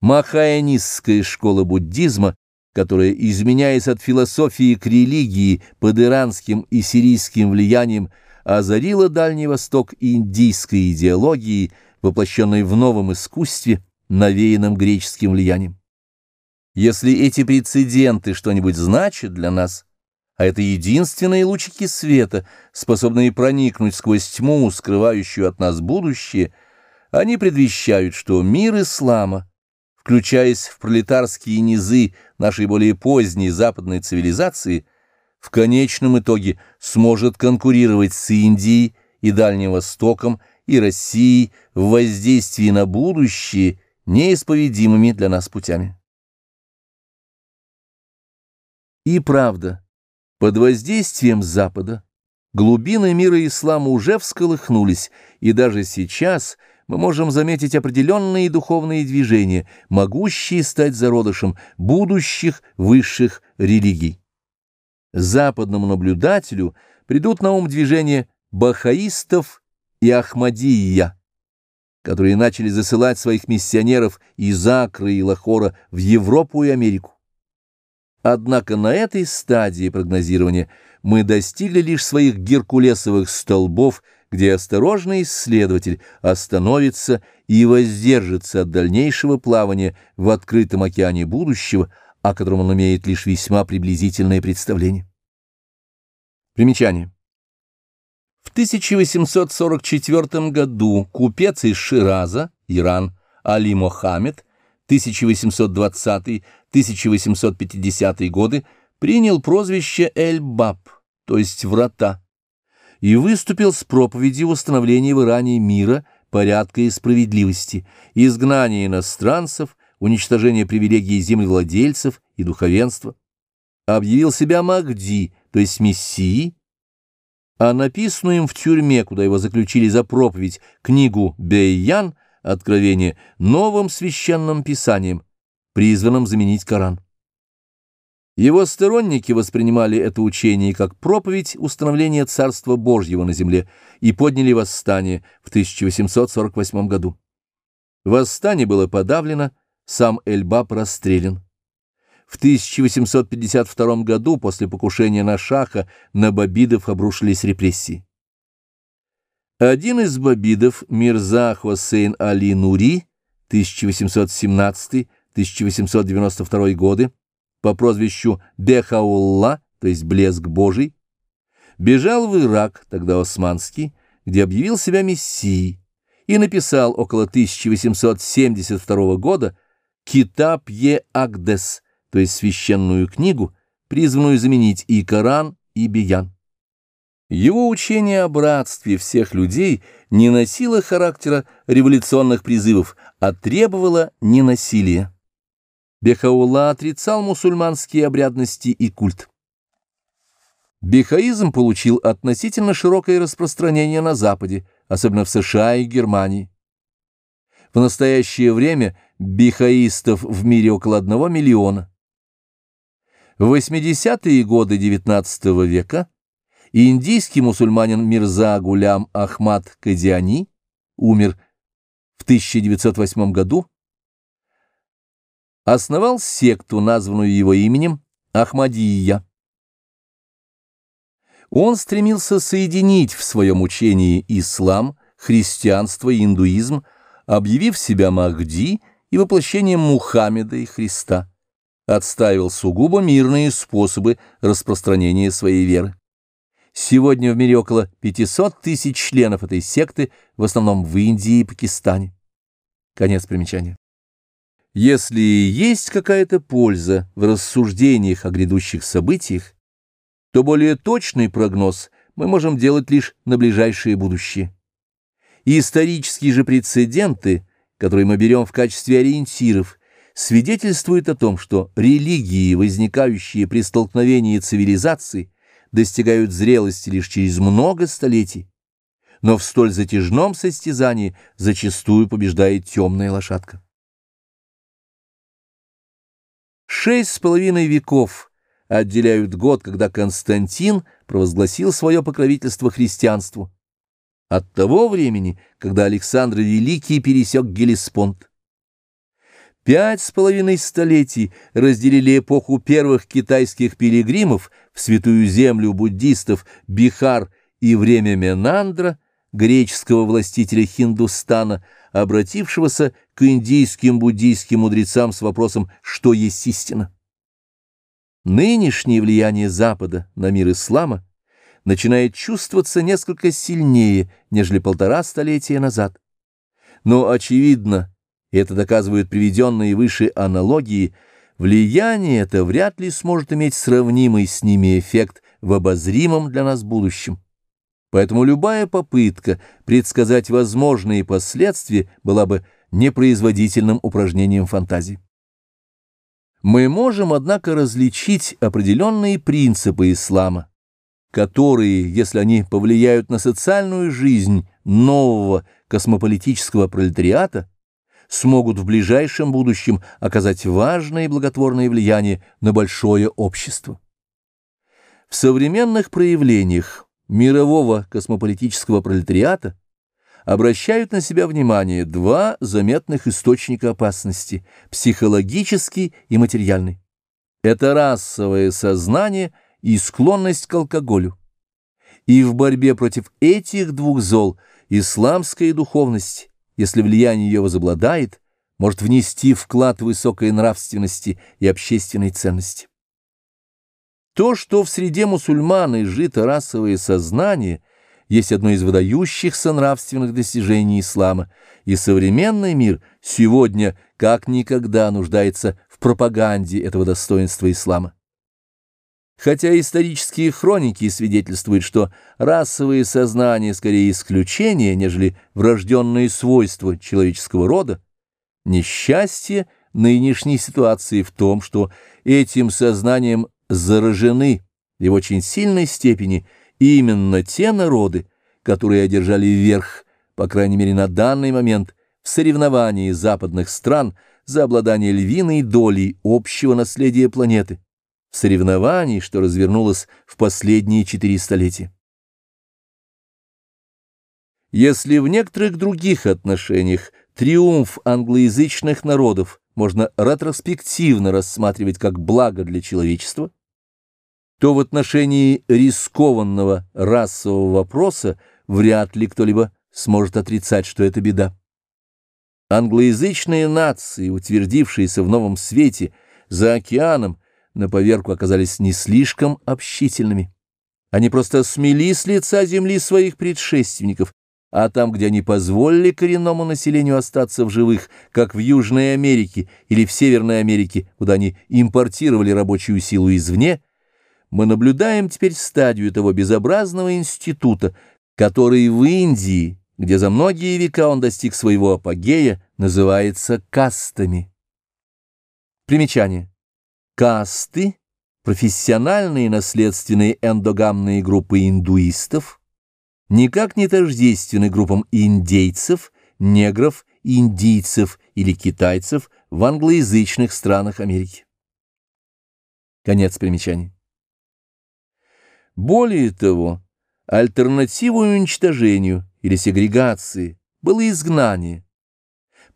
Махаянистская школа буддизма, которая, изменяясь от философии к религии под иранским и сирийским влиянием, озарила Дальний Восток индийской идеологией, воплощенной в новом искусстве, навеянном греческим влиянием. Если эти прецеденты что-нибудь значат для нас, а это единственные лучики света, способные проникнуть сквозь тьму, скрывающую от нас будущее, они предвещают, что мир ислама, включаясь в пролетарские низы нашей более поздней западной цивилизации, в конечном итоге сможет конкурировать с Индией и Дальним Востоком и Россией в воздействии на будущее неисповедимыми для нас путями. И правда, под воздействием Запада глубины мира ислама уже всколыхнулись, и даже сейчас мы можем заметить определенные духовные движения, могущие стать зародышем будущих высших религий. Западному наблюдателю придут на ум движения бахаистов и ахмадия, которые начали засылать своих миссионеров из Акры и Лахора в Европу и Америку. Однако на этой стадии прогнозирования мы достигли лишь своих геркулесовых столбов, где осторожный исследователь остановится и воздержится от дальнейшего плавания в открытом океане будущего, о котором он имеет лишь весьма приблизительное представление. Примечание. В 1844 году купец из Шираза, Иран, Али Мохаммед, 1820-1850 годы принял прозвище Эль-Баб, то есть «врата», и выступил с проповедью установления в Иране мира, порядка и справедливости, изгнания иностранцев, уничтожения привилегий землевладельцев и духовенства. Объявил себя Махди, то есть Мессией, а написанную им в тюрьме, куда его заключили за проповедь, книгу «Бейян» Откровение новым священным писанием, призванным заменить Коран. Его сторонники воспринимали это учение как проповедь установления Царства Божьего на земле и подняли восстание в 1848 году. Восстание было подавлено, сам Эльбаб расстрелян. В 1852 году после покушения на Шаха на бабидов обрушились репрессии. Один из бабидов, Мирза Хосейн Али Нури, 1817-1892 годы, по прозвищу Бехаулла, то есть Блеск Божий, бежал в Ирак, тогда османский, где объявил себя мессией, и написал около 1872 года «Китаб Е Агдес», то есть священную книгу, призванную заменить и Коран, и Биян. Его учение о братстве всех людей не носило характера революционных призывов, а требовало ненасилия. Бехаула отрицал мусульманские обрядности и культ. Бехаизм получил относительно широкое распространение на Западе, особенно в США и Германии. В настоящее время бихаистов в мире около одного миллиона. В 80-е годы XIX века индийский мусульманин Мирза Гулям Ахмад Кадиани умер в 1908 году, основал секту, названную его именем Ахмадия. Он стремился соединить в своем учении ислам, христианство и индуизм, объявив себя Махди и воплощением Мухаммеда и Христа, отстаивал сугубо мирные способы распространения своей веры. Сегодня в мире около 500 тысяч членов этой секты, в основном в Индии и Пакистане. Конец примечания. Если есть какая-то польза в рассуждениях о грядущих событиях, то более точный прогноз мы можем делать лишь на ближайшее будущее. И исторические же прецеденты, которые мы берем в качестве ориентиров, свидетельствуют о том, что религии, возникающие при столкновении цивилизаций, достигают зрелости лишь через много столетий, но в столь затяжном состязании зачастую побеждает темная лошадка. Шесть с половиной веков отделяют год, когда Константин провозгласил свое покровительство христианству, от того времени, когда Александр Великий пересек Гелеспонд. Пять с половиной столетий разделили эпоху первых китайских пилигримов в святую землю буддистов Бихар и время Менандра, греческого властителя Хиндустана, обратившегося к индийским буддийским мудрецам с вопросом «что есть истина?». Нынешнее влияние Запада на мир ислама начинает чувствоваться несколько сильнее, нежели полтора столетия назад. Но, очевидно, это доказывают приведенные выше аналогии, влияние это вряд ли сможет иметь сравнимый с ними эффект в обозримом для нас будущем. Поэтому любая попытка предсказать возможные последствия была бы непроизводительным упражнением фантазии. Мы можем, однако, различить определенные принципы ислама, которые, если они повлияют на социальную жизнь нового космополитического пролетариата, смогут в ближайшем будущем оказать важное и благотворное влияние на большое общество. В современных проявлениях мирового космополитического пролетариата обращают на себя внимание два заметных источника опасности – психологический и материальный. Это расовое сознание и склонность к алкоголю. И в борьбе против этих двух зол исламская духовность, если влияние ее возобладает, может внести вклад высокой нравственности и общественной ценности. То, что в среде мусульман изжито расовое сознание, есть одно из выдающихся нравственных достижений ислама, и современный мир сегодня как никогда нуждается в пропаганде этого достоинства ислама. Хотя исторические хроники свидетельствуют, что расовое сознание скорее исключение, нежели врожденные свойства человеческого рода, несчастье нынешней ситуации в том, что этим сознанием заражены и в очень сильной степени именно те народы, которые одержали верх, по крайней мере на данный момент, в соревновании западных стран за обладание львиной долей общего наследия планеты, в соревновании, что развернулось в последние четыре столетия. Если в некоторых других отношениях триумф англоязычных народов можно ретроспективно рассматривать как благо для человечества, то в отношении рискованного расового вопроса вряд ли кто-либо сможет отрицать, что это беда. Англоязычные нации, утвердившиеся в новом свете за океаном, на поверку оказались не слишком общительными. Они просто смели с лица земли своих предшественников, а там, где они позволили коренному населению остаться в живых, как в Южной Америке или в Северной Америке, куда они импортировали рабочую силу извне, мы наблюдаем теперь стадию того безобразного института, который в Индии, где за многие века он достиг своего апогея, называется кастами. Примечание. Касты – профессиональные наследственные эндогамные группы индуистов – никак не тождественны группам индейцев, негров, индийцев или китайцев в англоязычных странах Америки. Конец примечаний. Более того, альтернативой уничтожению или сегрегации было изгнание.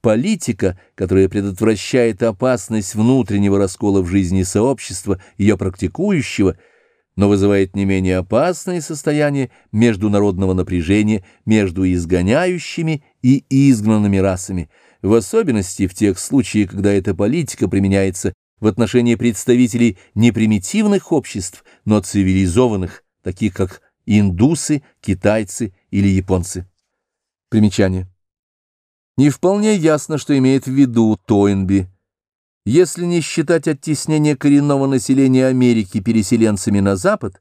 Политика, которая предотвращает опасность внутреннего раскола в жизни сообщества, ее практикующего – но вызывает не менее опасное состояние международного напряжения между изгоняющими и изгнанными расами, в особенности в тех случаях, когда эта политика применяется в отношении представителей не примитивных обществ, но цивилизованных, таких как индусы, китайцы или японцы. Примечание. Не вполне ясно, что имеет в виду Тойнби, если не считать оттеснения коренного населения Америки переселенцами на Запад,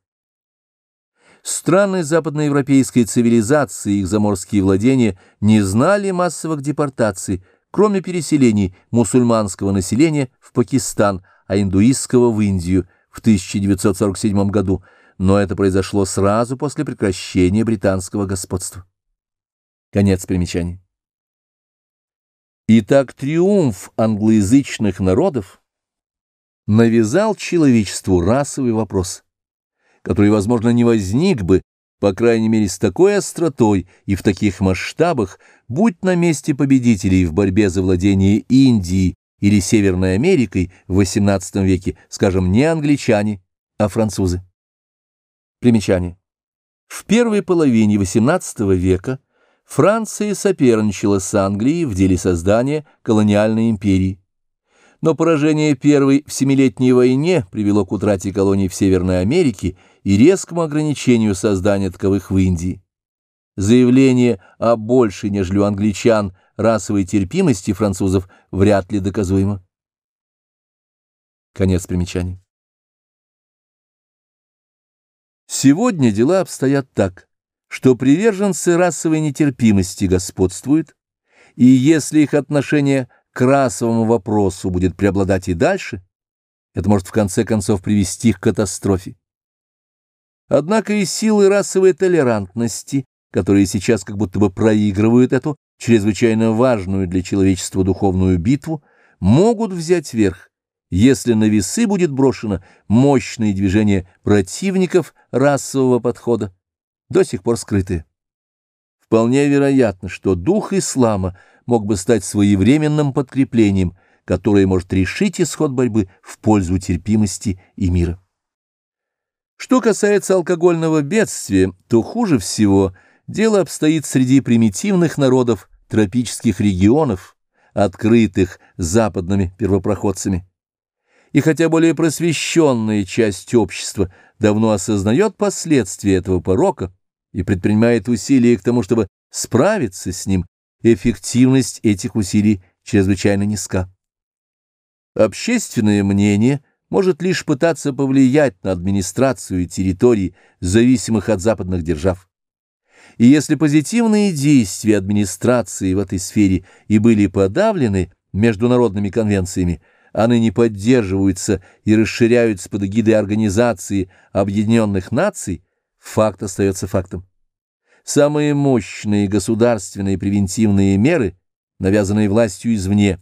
Страны западноевропейской цивилизации и их заморские владения не знали массовых депортаций, кроме переселений мусульманского населения в Пакистан, а индуистского в Индию в 1947 году, но это произошло сразу после прекращения британского господства. Конец примечаний. Итак, триумф англоязычных народов навязал человечеству расовый вопрос, который, возможно, не возник бы, по крайней мере, с такой остротой и в таких масштабах, будь на месте победителей в борьбе за владение Индией или Северной Америкой в XVIII веке, скажем, не англичане, а французы. Примечание. В первой половине XVIII века Франция соперничала с Англией в деле создания колониальной империи. Но поражение первой в Семилетней войне привело к утрате колоний в Северной Америке и резкому ограничению создания таковых в Индии. Заявление о большей, нежели у англичан, расовой терпимости французов вряд ли доказуемо. Конец примечания. Сегодня дела обстоят так что приверженцы расовой нетерпимости господствуют, и если их отношение к расовому вопросу будет преобладать и дальше, это может в конце концов привести к катастрофе. Однако и силы расовой толерантности, которые сейчас как будто бы проигрывают эту чрезвычайно важную для человечества духовную битву, могут взять верх, если на весы будет брошено мощное движение противников расового подхода, до сих пор скрыты. Вполне вероятно, что дух ислама мог бы стать своевременным подкреплением, которое может решить исход борьбы в пользу терпимости и мира. Что касается алкогольного бедствия, то хуже всего дело обстоит среди примитивных народов тропических регионов, открытых западными первопроходцами. И хотя более просвещенная часть общества давно осознает последствия этого порока, и предпринимает усилия к тому, чтобы справиться с ним, эффективность этих усилий чрезвычайно низка. Общественное мнение может лишь пытаться повлиять на администрацию территорий, зависимых от западных держав. И если позитивные действия администрации в этой сфере и были подавлены международными конвенциями, а ныне поддерживаются и расширяются под эгидой Организации Объединенных Наций, факт остается фактом. Самые мощные государственные превентивные меры, навязанные властью извне,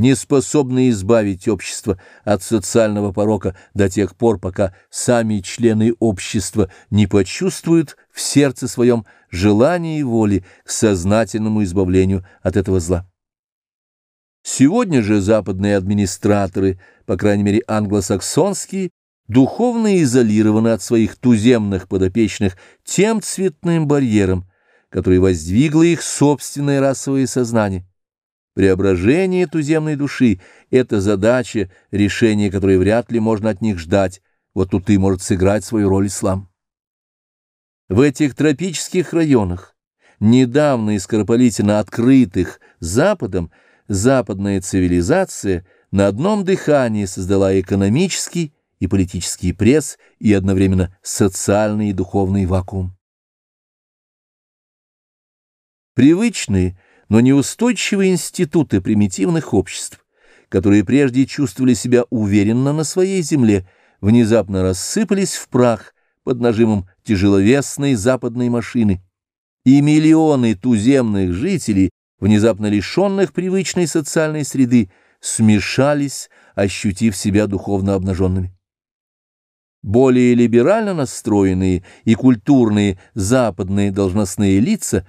не способны избавить общество от социального порока до тех пор, пока сами члены общества не почувствуют в сердце своем желание и воли к сознательному избавлению от этого зла. Сегодня же западные администраторы, по крайней мере англосаксонские, духовно изолированы от своих туземных подопечных тем цветным барьером, который воздвигло их собственное расовое сознание. Преображение туземной души — это задача, решение которой вряд ли можно от них ждать, вот тут и может сыграть свою роль ислам. В этих тропических районах, недавно и скоропалительно открытых Западом, западная цивилизация на одном дыхании создала экономический и политический пресс, и одновременно социальный и духовный вакуум. Привычные, но неустойчивые институты примитивных обществ, которые прежде чувствовали себя уверенно на своей земле, внезапно рассыпались в прах под нажимом тяжеловесной западной машины, и миллионы туземных жителей, внезапно лишенных привычной социальной среды, смешались, ощутив себя духовно обнаженными. Более либерально настроенные и культурные западные должностные лица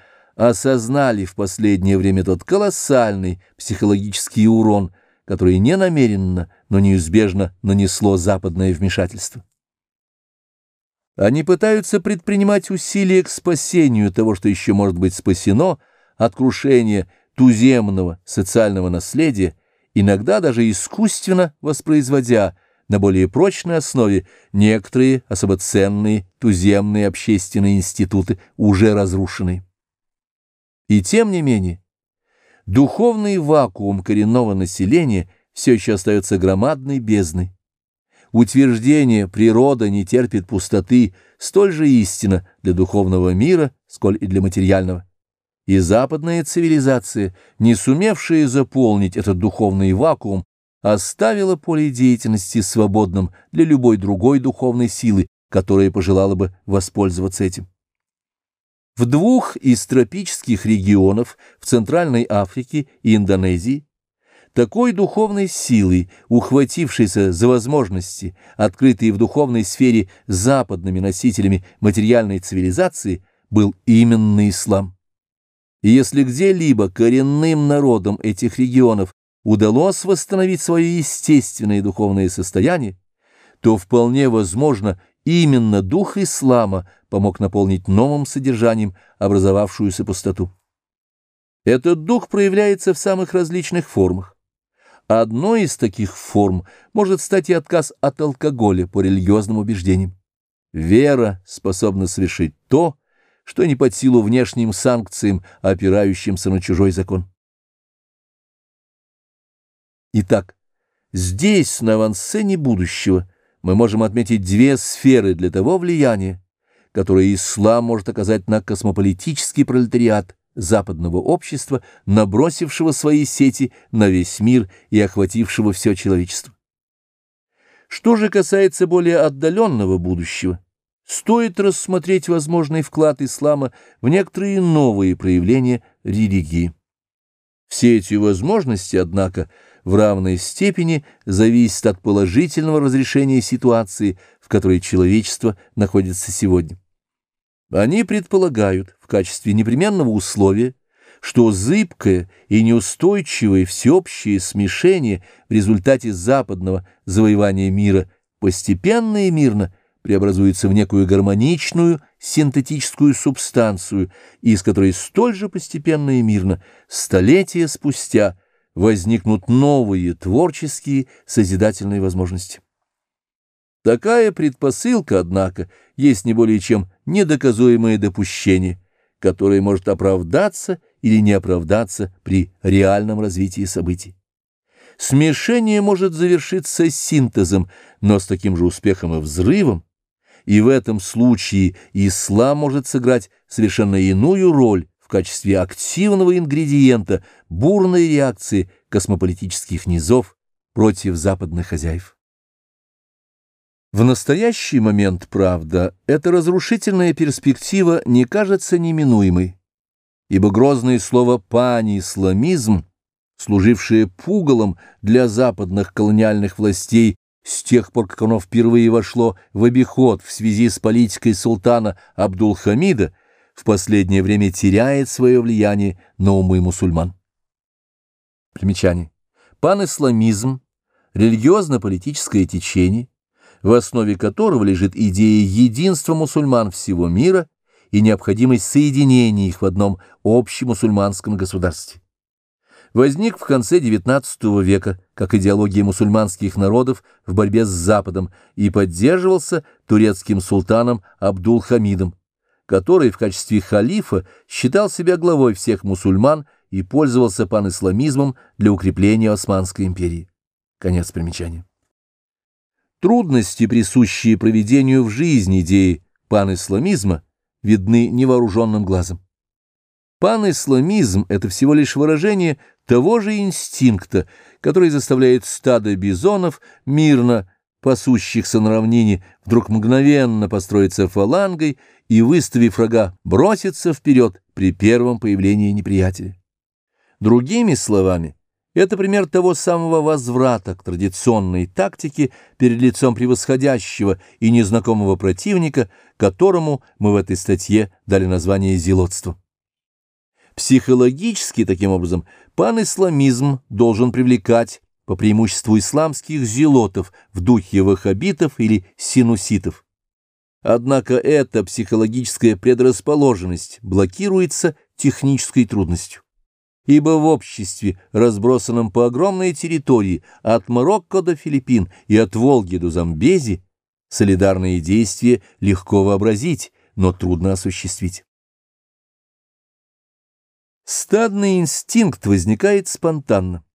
осознали в последнее время тот колоссальный психологический урон, который не намеренно, но неизбежно нанесло западное вмешательство. Они пытаются предпринимать усилия к спасению того, что еще может быть спасено, от крушения туземного социального наследия, иногда даже искусственно воспроизводя на более прочной основе некоторые особо ценные туземные общественные институты уже разрушены. И тем не менее, духовный вакуум коренного населения все еще остается громадной бездной. Утверждение «природа не терпит пустоты» столь же истина для духовного мира, сколь и для материального. И западная цивилизация, не сумевшая заполнить этот духовный вакуум, оставила поле деятельности свободным для любой другой духовной силы, которая пожелала бы воспользоваться этим. В двух из тропических регионов в Центральной Африке и Индонезии такой духовной силой, ухватившейся за возможности, открытые в духовной сфере западными носителями материальной цивилизации, был именно ислам. И если где-либо коренным народам этих регионов удалось восстановить свое естественное духовное состояние, то вполне возможно именно дух ислама помог наполнить новым содержанием образовавшуюся пустоту. Этот дух проявляется в самых различных формах. Одной из таких форм может стать и отказ от алкоголя по религиозным убеждениям. Вера способна совершить то, что не под силу внешним санкциям, опирающимся на чужой закон. Итак, здесь, на авансцене будущего, мы можем отметить две сферы для того влияния, которое ислам может оказать на космополитический пролетариат западного общества, набросившего свои сети на весь мир и охватившего все человечество. Что же касается более отдаленного будущего, стоит рассмотреть возможный вклад ислама в некоторые новые проявления религии. Все эти возможности, однако, в равной степени зависят от положительного разрешения ситуации, в которой человечество находится сегодня. Они предполагают в качестве непременного условия, что зыбкое и неустойчивое всеобщее смешение в результате западного завоевания мира постепенно и мирно преобразуется в некую гармоничную синтетическую субстанцию, из которой столь же постепенно и мирно столетия спустя возникнут новые творческие созидательные возможности. Такая предпосылка, однако, есть не более чем недоказуемое допущение, которое может оправдаться или не оправдаться при реальном развитии событий. Смешение может завершиться синтезом, но с таким же успехом и взрывом, и в этом случае ислам может сыграть совершенно иную роль качестве активного ингредиента бурной реакции космополитических низов против западных хозяев. В настоящий момент, правда, эта разрушительная перспектива не кажется неминуемой, ибо грозное слово «пани-исламизм», служившее пугалом для западных колониальных властей с тех пор, как оно впервые вошло в обиход в связи с политикой султана Абдул-Хамида, в последнее время теряет свое влияние на умы мусульман. Примечание. Пан-исламизм, религиозно-политическое течение, в основе которого лежит идея единства мусульман всего мира и необходимость соединения их в одном общемусульманском государстве. Возник в конце XIX века как идеология мусульманских народов в борьбе с Западом и поддерживался турецким султаном Абдул-Хамидом, который в качестве халифа считал себя главой всех мусульман и пользовался панисламизмом для укрепления Османской империи. Конец примечания. Трудности, присущие проведению в жизни идеи панисламизма, видны невооруженным глазом. Панисламизм — это всего лишь выражение того же инстинкта, который заставляет стадо бизонов, мирно пасущихся на равнине, вдруг мгновенно построиться фалангой и, выставив врага, броситься вперед при первом появлении неприятеля. Другими словами, это пример того самого возврата к традиционной тактике перед лицом превосходящего и незнакомого противника, которому мы в этой статье дали название «зелотство». Психологически, таким образом, панисламизм должен привлекать по преимуществу исламских зелотов в духе ваххабитов или синуситов. Однако эта психологическая предрасположенность блокируется технической трудностью ибо в обществе, разбросанном по огромной территории от Марокко до Филиппин и от Волги до Замбези, солидарные действия легко вообразить, но трудно осуществить. Стадный инстинкт возникает спонтанно,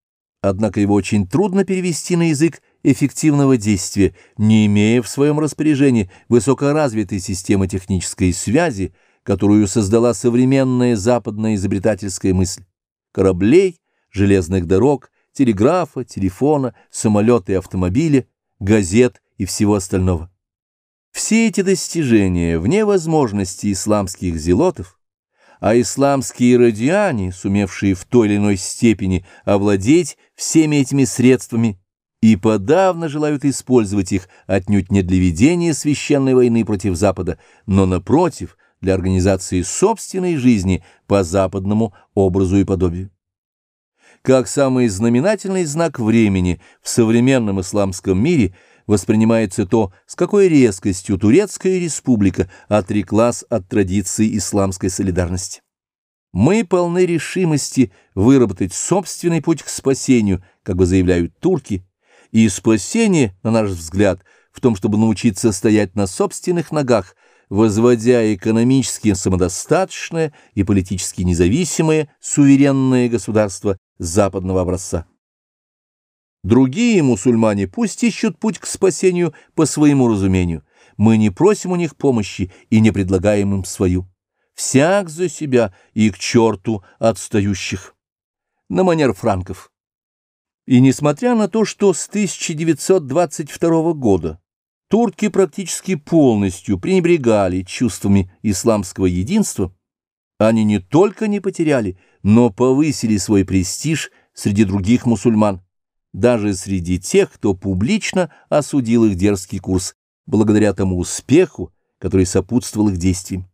однако его очень трудно перевести на язык эффективного действия, не имея в своем распоряжении высокоразвитой системы технической связи, которую создала современная западная изобретательская мысль, кораблей, железных дорог, телеграфа, телефона, самолета и автомобиля, газет и всего остального. Все эти достижения вне возможности исламских зелотов, а исламские радиане, сумевшие в той или иной степени овладеть всеми этими средствами, и подавно желают использовать их отнюдь не для ведения священной войны против Запада, но, напротив, для организации собственной жизни по западному образу и подобию. Как самый знаменательный знак времени в современном исламском мире воспринимается то, с какой резкостью Турецкая республика отреклась от традиций исламской солидарности. Мы полны решимости выработать собственный путь к спасению, как бы заявляют турки, и спасение, на наш взгляд, в том, чтобы научиться стоять на собственных ногах, возводя экономически самодостаточное и политически независимое суверенное государство западного образца. Другие мусульмане пусть ищут путь к спасению по своему разумению. Мы не просим у них помощи и не предлагаем им свою. Всяк за себя и к черту отстающих. На манер франков. И несмотря на то, что с 1922 года турки практически полностью пренебрегали чувствами исламского единства, они не только не потеряли, но повысили свой престиж среди других мусульман, даже среди тех, кто публично осудил их дерзкий курс, благодаря тому успеху, который сопутствовал их действиям.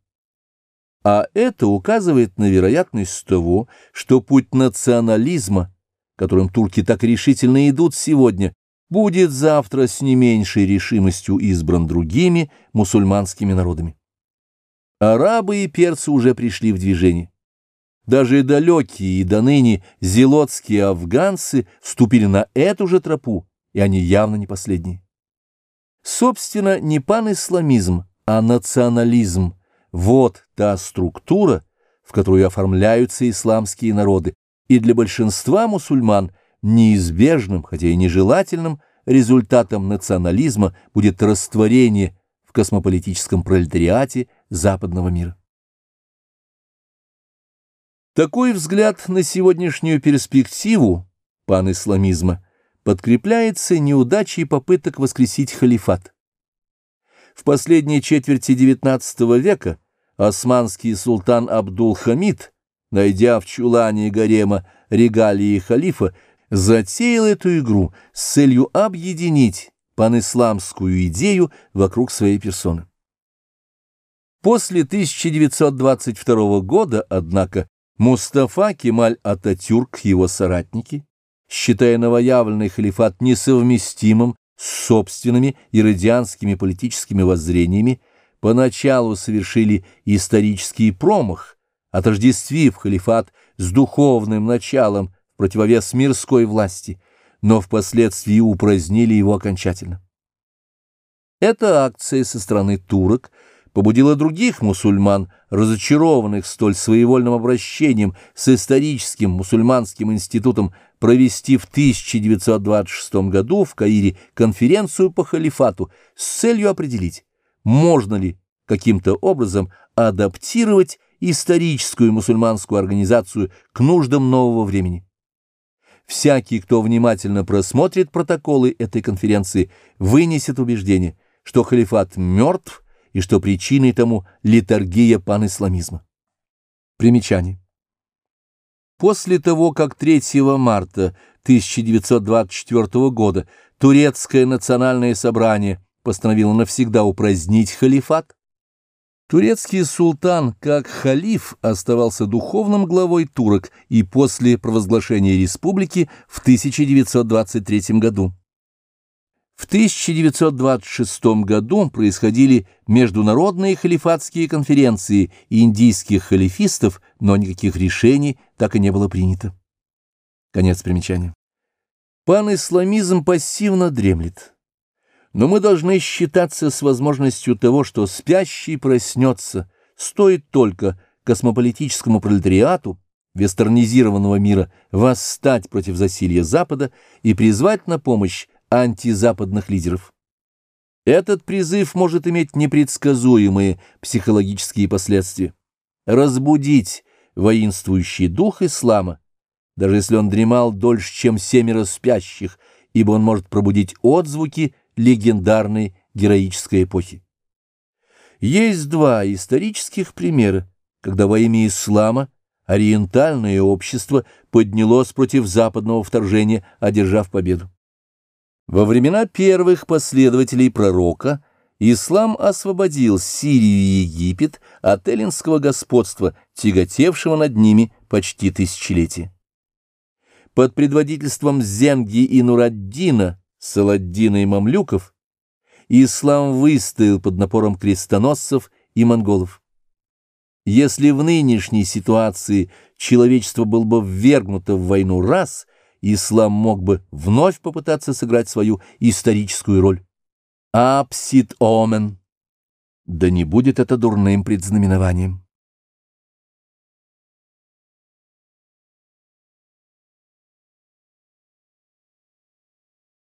А это указывает на вероятность того, что путь национализма, которым турки так решительно идут сегодня, будет завтра с не меньшей решимостью избран другими мусульманскими народами. Арабы и перцы уже пришли в движение. Даже далекие и до ныне зелотские афганцы вступили на эту же тропу, и они явно не последние. Собственно, не пан-исламизм, а национализм – вот та структура, в которую оформляются исламские народы, и для большинства мусульман неизбежным, хотя и нежелательным, результатом национализма будет растворение в космополитическом пролетариате западного мира. Такой взгляд на сегодняшнюю перспективу пан-исламизма подкрепляется неудачей попыток воскресить халифат. В последней четверти XIX века османский султан Абдул-Хамид, найдя в чулане гарема регалии халифа, затеял эту игру с целью объединить панисламскую идею вокруг своей персоны. После 1922 года, однако, Мустафа Кемаль Ататюрк, его соратники, считая новоявленный халифат несовместимым с собственными иродианскими политическими воззрениями, поначалу совершили исторический промах, отождествив халифат с духовным началом в противовес мирской власти – но впоследствии упразднили его окончательно. Эта акция со стороны турок побудила других мусульман, разочарованных столь своевольным обращением с историческим мусульманским институтом, провести в 1926 году в Каире конференцию по халифату с целью определить, можно ли каким-то образом адаптировать историческую мусульманскую организацию к нуждам нового времени. Всякий, кто внимательно просмотрит протоколы этой конференции, вынесет убеждение, что халифат мертв и что причиной тому литургия панисламизма. Примечание. После того, как 3 марта 1924 года Турецкое национальное собрание постановило навсегда упразднить халифат, Турецкий султан, как халиф, оставался духовным главой турок и после провозглашения республики в 1923 году. В 1926 году происходили международные халифатские конференции индийских халифистов, но никаких решений так и не было принято. Конец примечания. Пан-исламизм пассивно дремлет. Но мы должны считаться с возможностью того, что спящий проснется, стоит только космополитическому пролетариату вестернизированного мира восстать против засилья Запада и призвать на помощь антизападных лидеров. Этот призыв может иметь непредсказуемые психологические последствия. Разбудить воинствующий дух ислама, даже если он дремал дольше, чем семеро спящих, ибо он может пробудить отзвуки легендарной героической эпохи. Есть два исторических примера, когда во имя ислама ориентальное общество поднялось против западного вторжения, одержав победу. Во времена первых последователей пророка ислам освободил Сирию и Египет от эллинского господства, тяготевшего над ними почти тысячелетие. Под предводительством Зенги и Нураддина, Саладдина и Мамлюков, ислам выстоял под напором крестоносцев и монголов. Если в нынешней ситуации человечество было бы ввергнуто в войну раз, ислам мог бы вновь попытаться сыграть свою историческую роль. Апсид омен. Да не будет это дурным предзнаменованием.